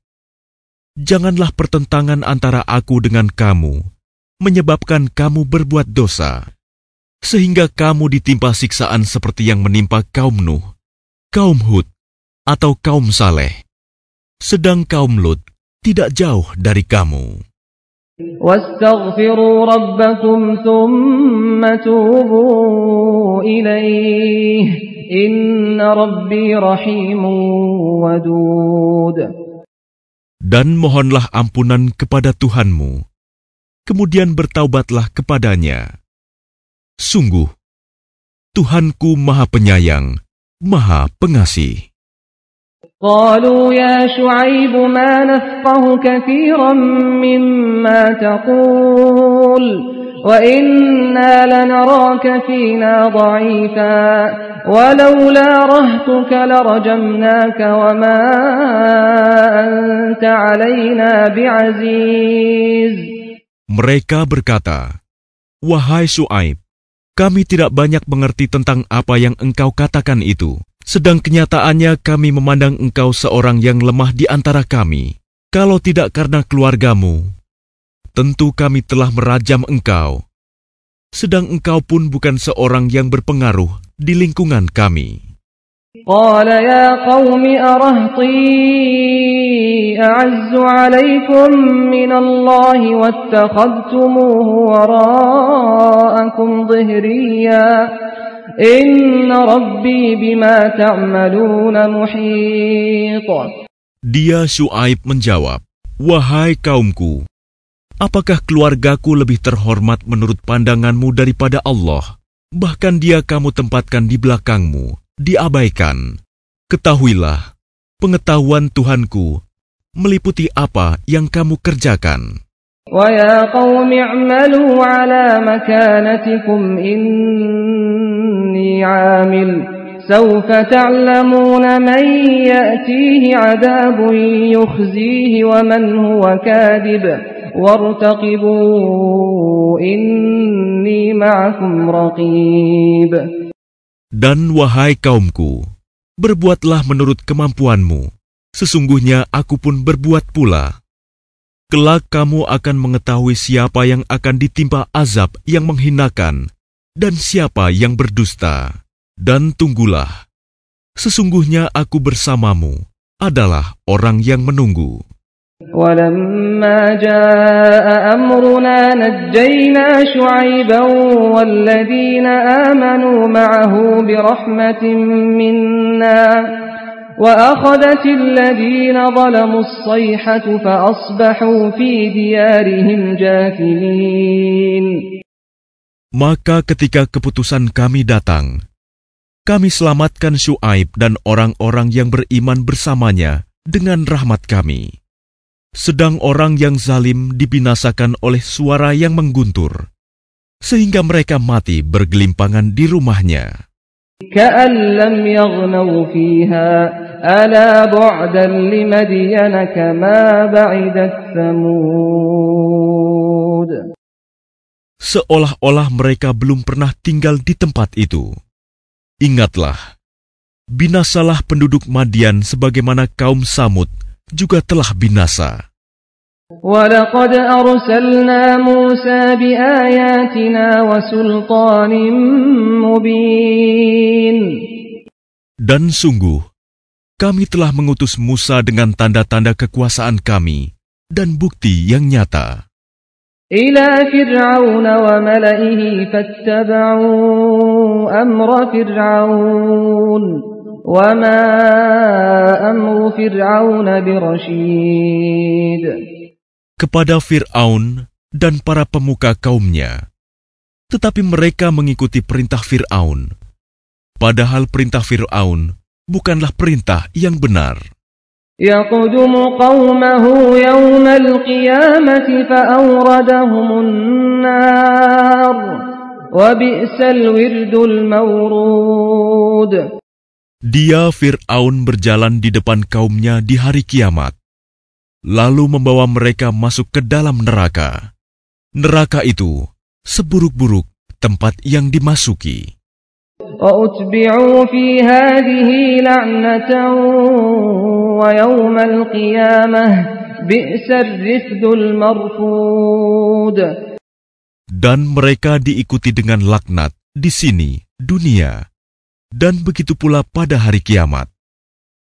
janganlah pertentangan antara aku dengan kamu menyebabkan kamu berbuat dosa, sehingga kamu ditimpa siksaan seperti yang menimpa kaum Nuh, kaum Hud, atau kaum Saleh. Sedang kaum Lut tidak jauh dari kamu. واستغفروا ربكم ثم توبوا إليه إن ربي رحيم ودود Dan mohonlah ampunan kepada Tuhanmu, kemudian bertaubatlah kepadanya. Sungguh, Tuhanku Maha Penyayang, Maha Pengasih. قالوا يا شعيب ما نفقه كثيرا مما تقول وإنا لنراك فينا ضعيفا ولولا رهتك لرجمناك وما أنت علينا بعزيز Mereka berkata, Wahai Shu'aib, kami tidak banyak mengerti tentang apa yang engkau katakan itu. Sedang kenyataannya kami memandang engkau seorang yang lemah di antara kami. Kalau tidak karena keluargamu, tentu kami telah merajam engkau. Sedang engkau pun bukan seorang yang berpengaruh di lingkungan kami. قال يا قوم أرهطي أعز عليكم من الله واتخذتموه وراءكم ظهريا إن ربي بما تعملون محيط Dia Shu'aib menjawab, Wahai kaumku, apakah keluargaku lebih terhormat menurut pandanganmu daripada Allah? Bahkan dia kamu tempatkan di belakangmu, diabaikan. Ketahuilah, pengetahuan Tuhanku meliputi apa yang kamu kerjakan. ويا قوم اعملوا على مكانتكم إني عامل سوف تعلمون من يأتيه عذاب يخزيه ومن هو كاذب وارتقبوا إني معكم رقيب Dan wahai kaumku, berbuatlah menurut kemampuanmu. Sesungguhnya aku pun berbuat pula. Kelak kamu akan mengetahui siapa yang akan ditimpa azab yang menghinakan dan siapa yang berdusta. Dan tunggulah, sesungguhnya aku bersamamu adalah orang yang menunggu. ولما جاء أمرنا نجينا شعيبا والذين آمنوا معه برحمة منا وأخذت الذين ظلموا الصيحة فأصبحوا في ديارهم جاثمين maka ketika keputusan kami datang, kami selamatkan Shu'aib dan orang-orang yang beriman bersamanya dengan rahmat kami. Sedang orang yang zalim dibinasakan oleh suara yang mengguntur, sehingga mereka mati bergelimpangan di rumahnya Seolah-olah mereka belum pernah tinggal di tempat itu. Ingatlah, binasalah penduduk Madian sebagaimana kaum Samud juga telah binasa. ولقد أرسلنا موسى بآياتنا وسلطان مبين Dan sungguh, kami telah mengutus Musa dengan tanda-tanda kekuasaan kami dan bukti yang nyata. إلى فرعون وملئه فاتبعوا أمر فرعون وما أمر فرعون برشيد kepada Fir'aun dan para pemuka kaumnya. Tetapi mereka mengikuti perintah Fir'aun. Padahal perintah Fir'aun bukanlah perintah yang benar. يقدم قومه يوم القيامة فأوردهم النار وبئس الورد المورود Dia Fir'aun berjalan di depan kaumnya di hari kiamat, lalu membawa mereka masuk ke dalam neraka. Neraka itu seburuk-buruk tempat yang dimasuki. وأتبعوا في هذه لعنة ويوم القيامة بئس الرفد المرفود Dan mereka diikuti dengan laknat di sini, dunia, dan begitu pula pada hari kiamat.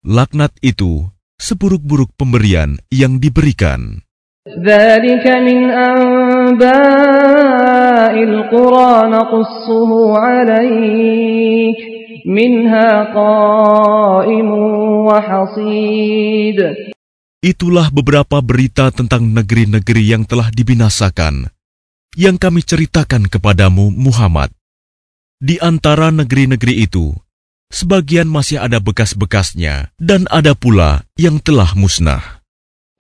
Laknat itu seburuk-buruk pemberian yang diberikan. ذلك من أنباء القرى نقصه عليك منها قائم وحصيد Itulah beberapa berita tentang negeri-negeri yang telah dibinasakan, yang kami ceritakan kepadamu, Muhammad. Di antara negeri-negeri itu, sebagian masih ada bekas-bekasnya, dan ada pula yang telah musnah.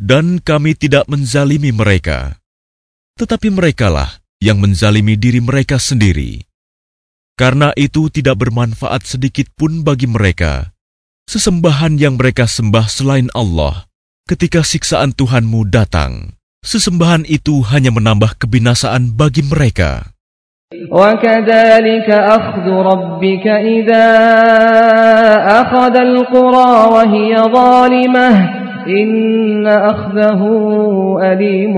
Dan kami tidak menzalimi mereka, tetapi merekalah yang menzalimi diri mereka sendiri. Karena itu tidak bermanfaat sedikit pun bagi mereka, sesembahan yang mereka sembah selain Allah ketika siksaan Tuhanmu datang. Sesembahan itu hanya menambah kebinasaan bagi mereka. وكذلك أخذ ربك إذا أخذ القرى وهي ظالمة إن أخذه أليم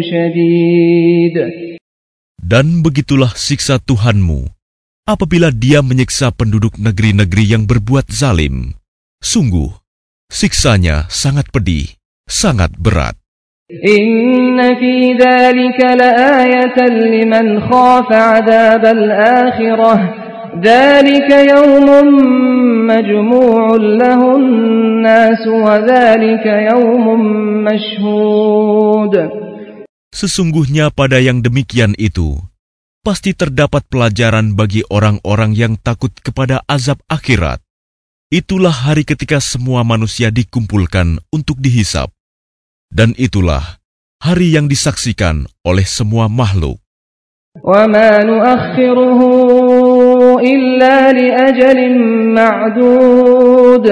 شديد Dan begitulah siksa Tuhanmu apabila dia menyiksa penduduk negeri-negeri yang berbuat zalim. Sungguh, siksanya sangat pedih, sangat berat. Inna fi dhalika laayatan liman khafa 'adab al-akhirah. Dhalika yawmun majmu'un lahun nasu wa dhalika yawmun mashhud. Sesungguhnya pada yang demikian itu pasti terdapat pelajaran bagi orang-orang yang takut kepada azab akhirat. Itulah hari ketika semua manusia dikumpulkan untuk dihisap. Dan itulah hari yang disaksikan oleh semua makhluk. وما نؤخره إلا لأجل معدود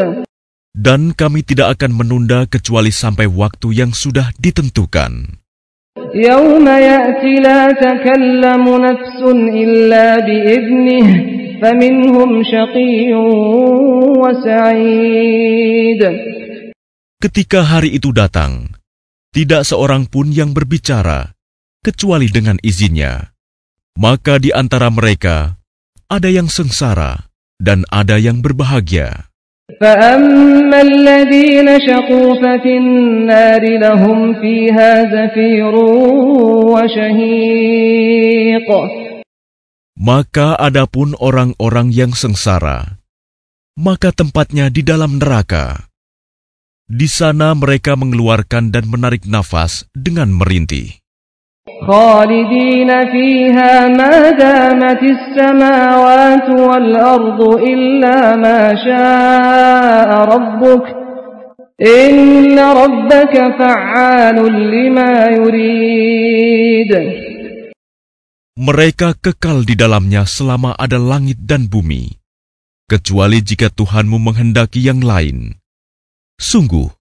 Dan kami tidak akan menunda kecuali sampai waktu yang sudah ditentukan. يوم يأتي لا تكلم نفس إلا بإذنه فمنهم شقي وسعيد Ketika hari itu datang, tidak seorang pun yang berbicara kecuali dengan izinnya. Maka di antara mereka ada yang sengsara dan ada yang berbahagia. فأما الذين شقوا ففي النار لهم فيها زفير وشهيق Maka adapun orang-orang yang sengsara, maka tempatnya di dalam neraka. Di sana mereka mengeluarkan dan menarik nafas dengan merintih. Mereka kekal di dalamnya selama ada langit dan bumi, kecuali jika Tuhanmu menghendaki yang lain. Sungguh,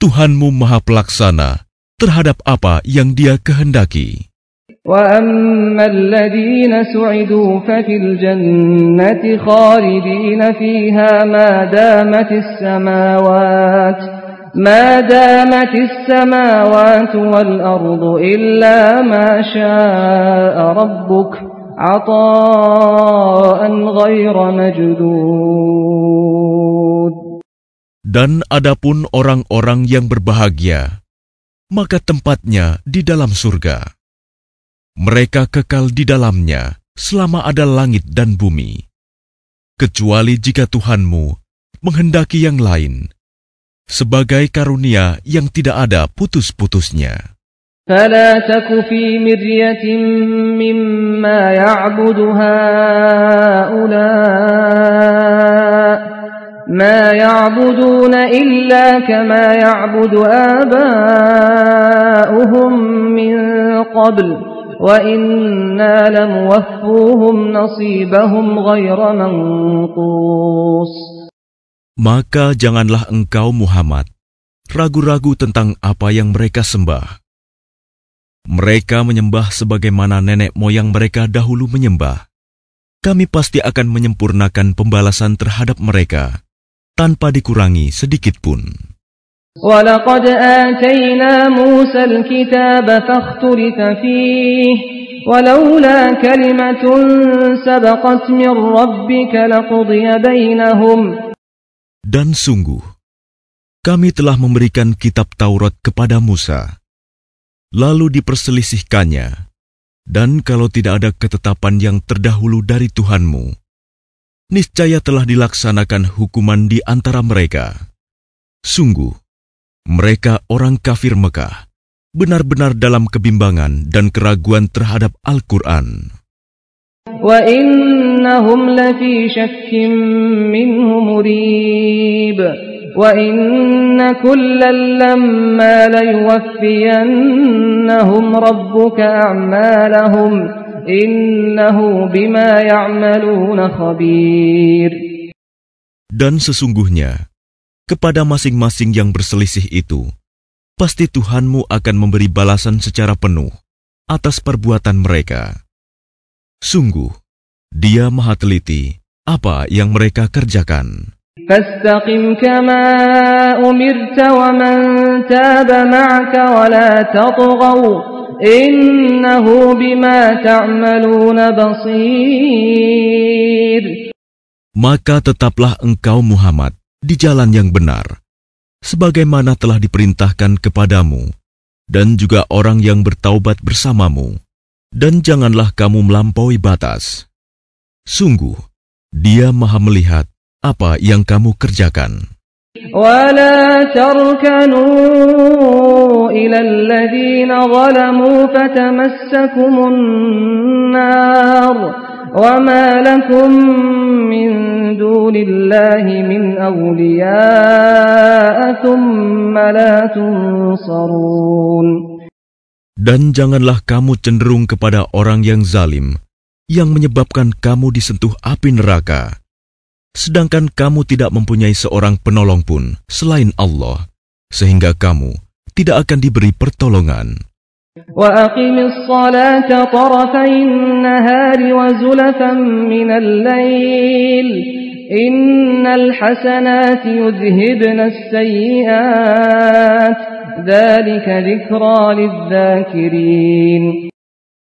Tuhanmu Maha Pelaksana terhadap apa yang Dia kehendaki. وأما الذين سعدوا ففي الجنة خالدين فيها ما دامت السماوات ما دامت السماوات والأرض إلا ما شاء ربك عطاء غير مجدود Dan adapun orang-orang yang berbahagia, maka tempatnya di dalam surga. Mereka kekal di dalamnya selama ada langit dan bumi, kecuali jika Tuhanmu menghendaki yang lain, sebagai karunia yang tidak ada putus-putusnya. فلا تك في مرية مما يعبد هؤلاء ما يعبدون إلا كما يعبد آباؤهم من قبل وإنا لموفوهم نصيبهم غير منقوص Maka janganlah engkau Muhammad ragu-ragu tentang apa yang mereka sembah. Mereka menyembah sebagaimana nenek moyang mereka dahulu menyembah. Kami pasti akan menyempurnakan pembalasan terhadap mereka tanpa dikurangi sedikit pun. ولقد آتينا موسى الكتاب فاختلف فيه ولولا كلمة سبقت من ربك لقضي بينهم Dan sungguh, kami telah memberikan kitab Taurat kepada Musa, lalu diperselisihkannya, dan kalau tidak ada ketetapan yang terdahulu dari Tuhanmu, niscaya telah dilaksanakan hukuman di antara mereka. Sungguh, mereka orang kafir Mekah, benar-benar dalam kebimbangan dan keraguan terhadap Al-Quran. وإنهم لفي شك منه مريب وإن كلا لما ليوفينهم ربك أعمالهم إنه بما يعملون خبير Dan sesungguhnya, kepada masing-masing yang berselisih itu, pasti Tuhanmu akan memberi balasan secara penuh atas perbuatan mereka. Sungguh, Dia Maha Teliti apa yang mereka kerjakan. فاستقم كما أمرت ومن تاب معك ولا تطغوا Innahu bima ta'maluna basir. Maka tetaplah engkau Muhammad di jalan yang benar, sebagaimana telah diperintahkan kepadamu, dan juga orang yang bertaubat bersamamu, dan janganlah kamu melampaui batas. Sungguh, dia maha melihat apa yang kamu kerjakan. ولا تركنوا إلى الذين ظلموا فتمسكم النار وما لكم من دون الله من أولياء ثم لا تنصرون Dan janganlah kamu cenderung kepada orang yang zalim, yang menyebabkan kamu disentuh api neraka. sedangkan kamu tidak mempunyai seorang penolong pun selain Allah, sehingga kamu tidak akan diberi pertolongan.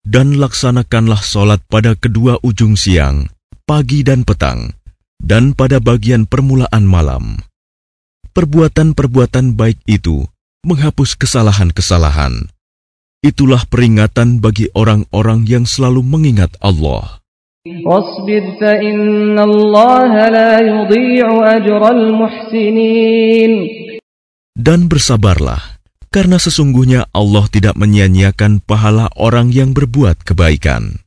Dan laksanakanlah solat pada kedua ujung siang, pagi dan petang, dan pada bagian permulaan malam, perbuatan-perbuatan baik itu menghapus kesalahan-kesalahan. Itulah peringatan bagi orang-orang yang selalu mengingat Allah. Dan bersabarlah, karena sesungguhnya Allah tidak menyia-nyiakan pahala orang yang berbuat kebaikan.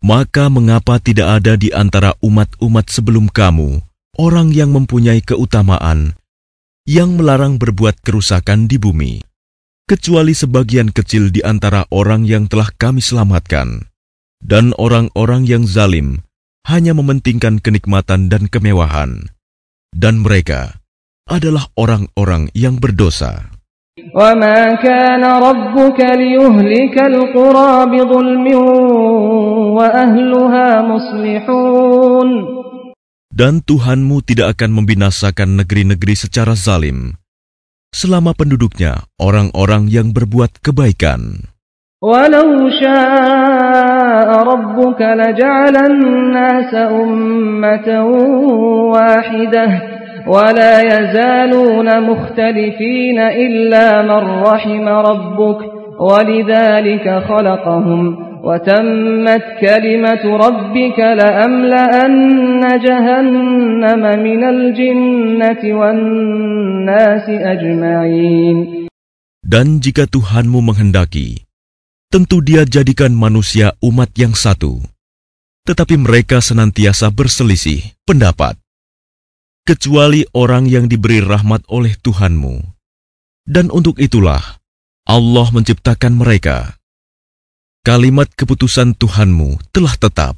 Maka mengapa tidak ada di antara umat-umat sebelum kamu orang yang mempunyai keutamaan yang melarang berbuat kerusakan di bumi, kecuali sebagian kecil di antara orang yang telah kami selamatkan, dan orang-orang yang zalim hanya mementingkan kenikmatan dan kemewahan, dan mereka adalah orang-orang yang berdosa. وما كان ربك ليهلك القرى بظلم وأهلها مصلحون Dan Tuhanmu tidak akan membinasakan negeri-negeri secara zalim, selama penduduknya orang-orang yang berbuat kebaikan. ولو شاء ربك لجعل الناس أمة واحدة ولا يزالون مختلفين إلا من رحم ربك ولذلك خلقهم وتمت كلمة ربك لأملأن جهنم من الجنة والناس أجمعين Dan jika Tuhanmu menghendaki, tentu dia jadikan manusia umat yang satu. Tetapi mereka senantiasa berselisih pendapat. Kecuali orang yang diberi rahmat oleh Tuhanmu. Dan untuk itulah Allah menciptakan mereka. Kalimat keputusan Tuhanmu telah tetap.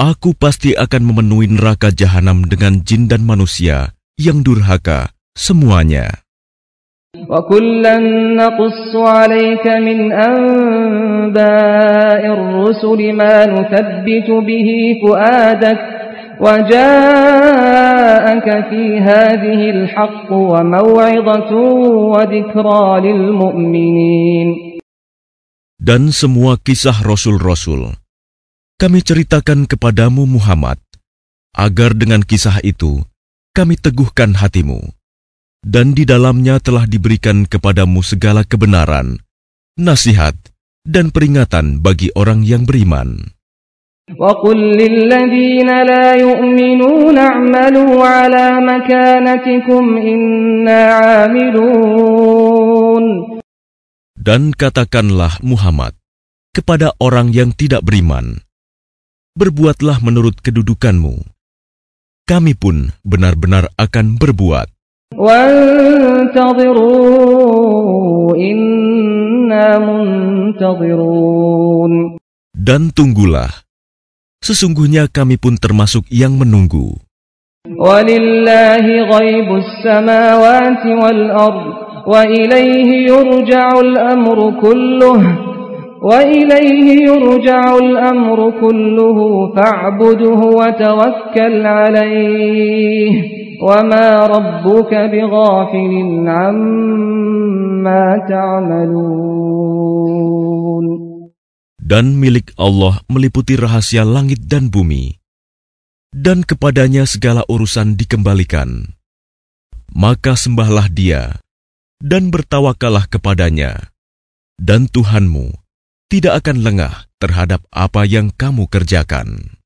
Aku pasti akan memenuhi neraka jahanam dengan jin dan manusia yang durhaka semuanya. وكلا نقص عليك من أنباء الرسل ما نثبت به فؤادك وجاءك في هذه الحق وموعظة وذكرى للمؤمنين Dan semua kisah Rasul-Rasul kami ceritakan kepadamu Muhammad, agar dengan kisah itu kami teguhkan hatimu dan di dalamnya telah diberikan kepadamu segala kebenaran, nasihat, dan peringatan bagi orang yang beriman. وقل للذين لا يؤمنون اعملوا على مكانتكم إنا عاملون Dan katakanlah Muhammad kepada orang yang tidak beriman, berbuatlah menurut kedudukanmu. Kami pun benar-benar akan berbuat. وانتظروا إنا منتظرون Dan tunggulah, sesungguhnya kami pun termasuk yang menunggu. Dan milik Allah meliputi rahasia langit dan bumi, dan kepadanya segala urusan dikembalikan. Maka sembahlah dia, dan bertawakalah kepadanya, dan Tuhanmu tidak akan lengah terhadap apa yang kamu kerjakan.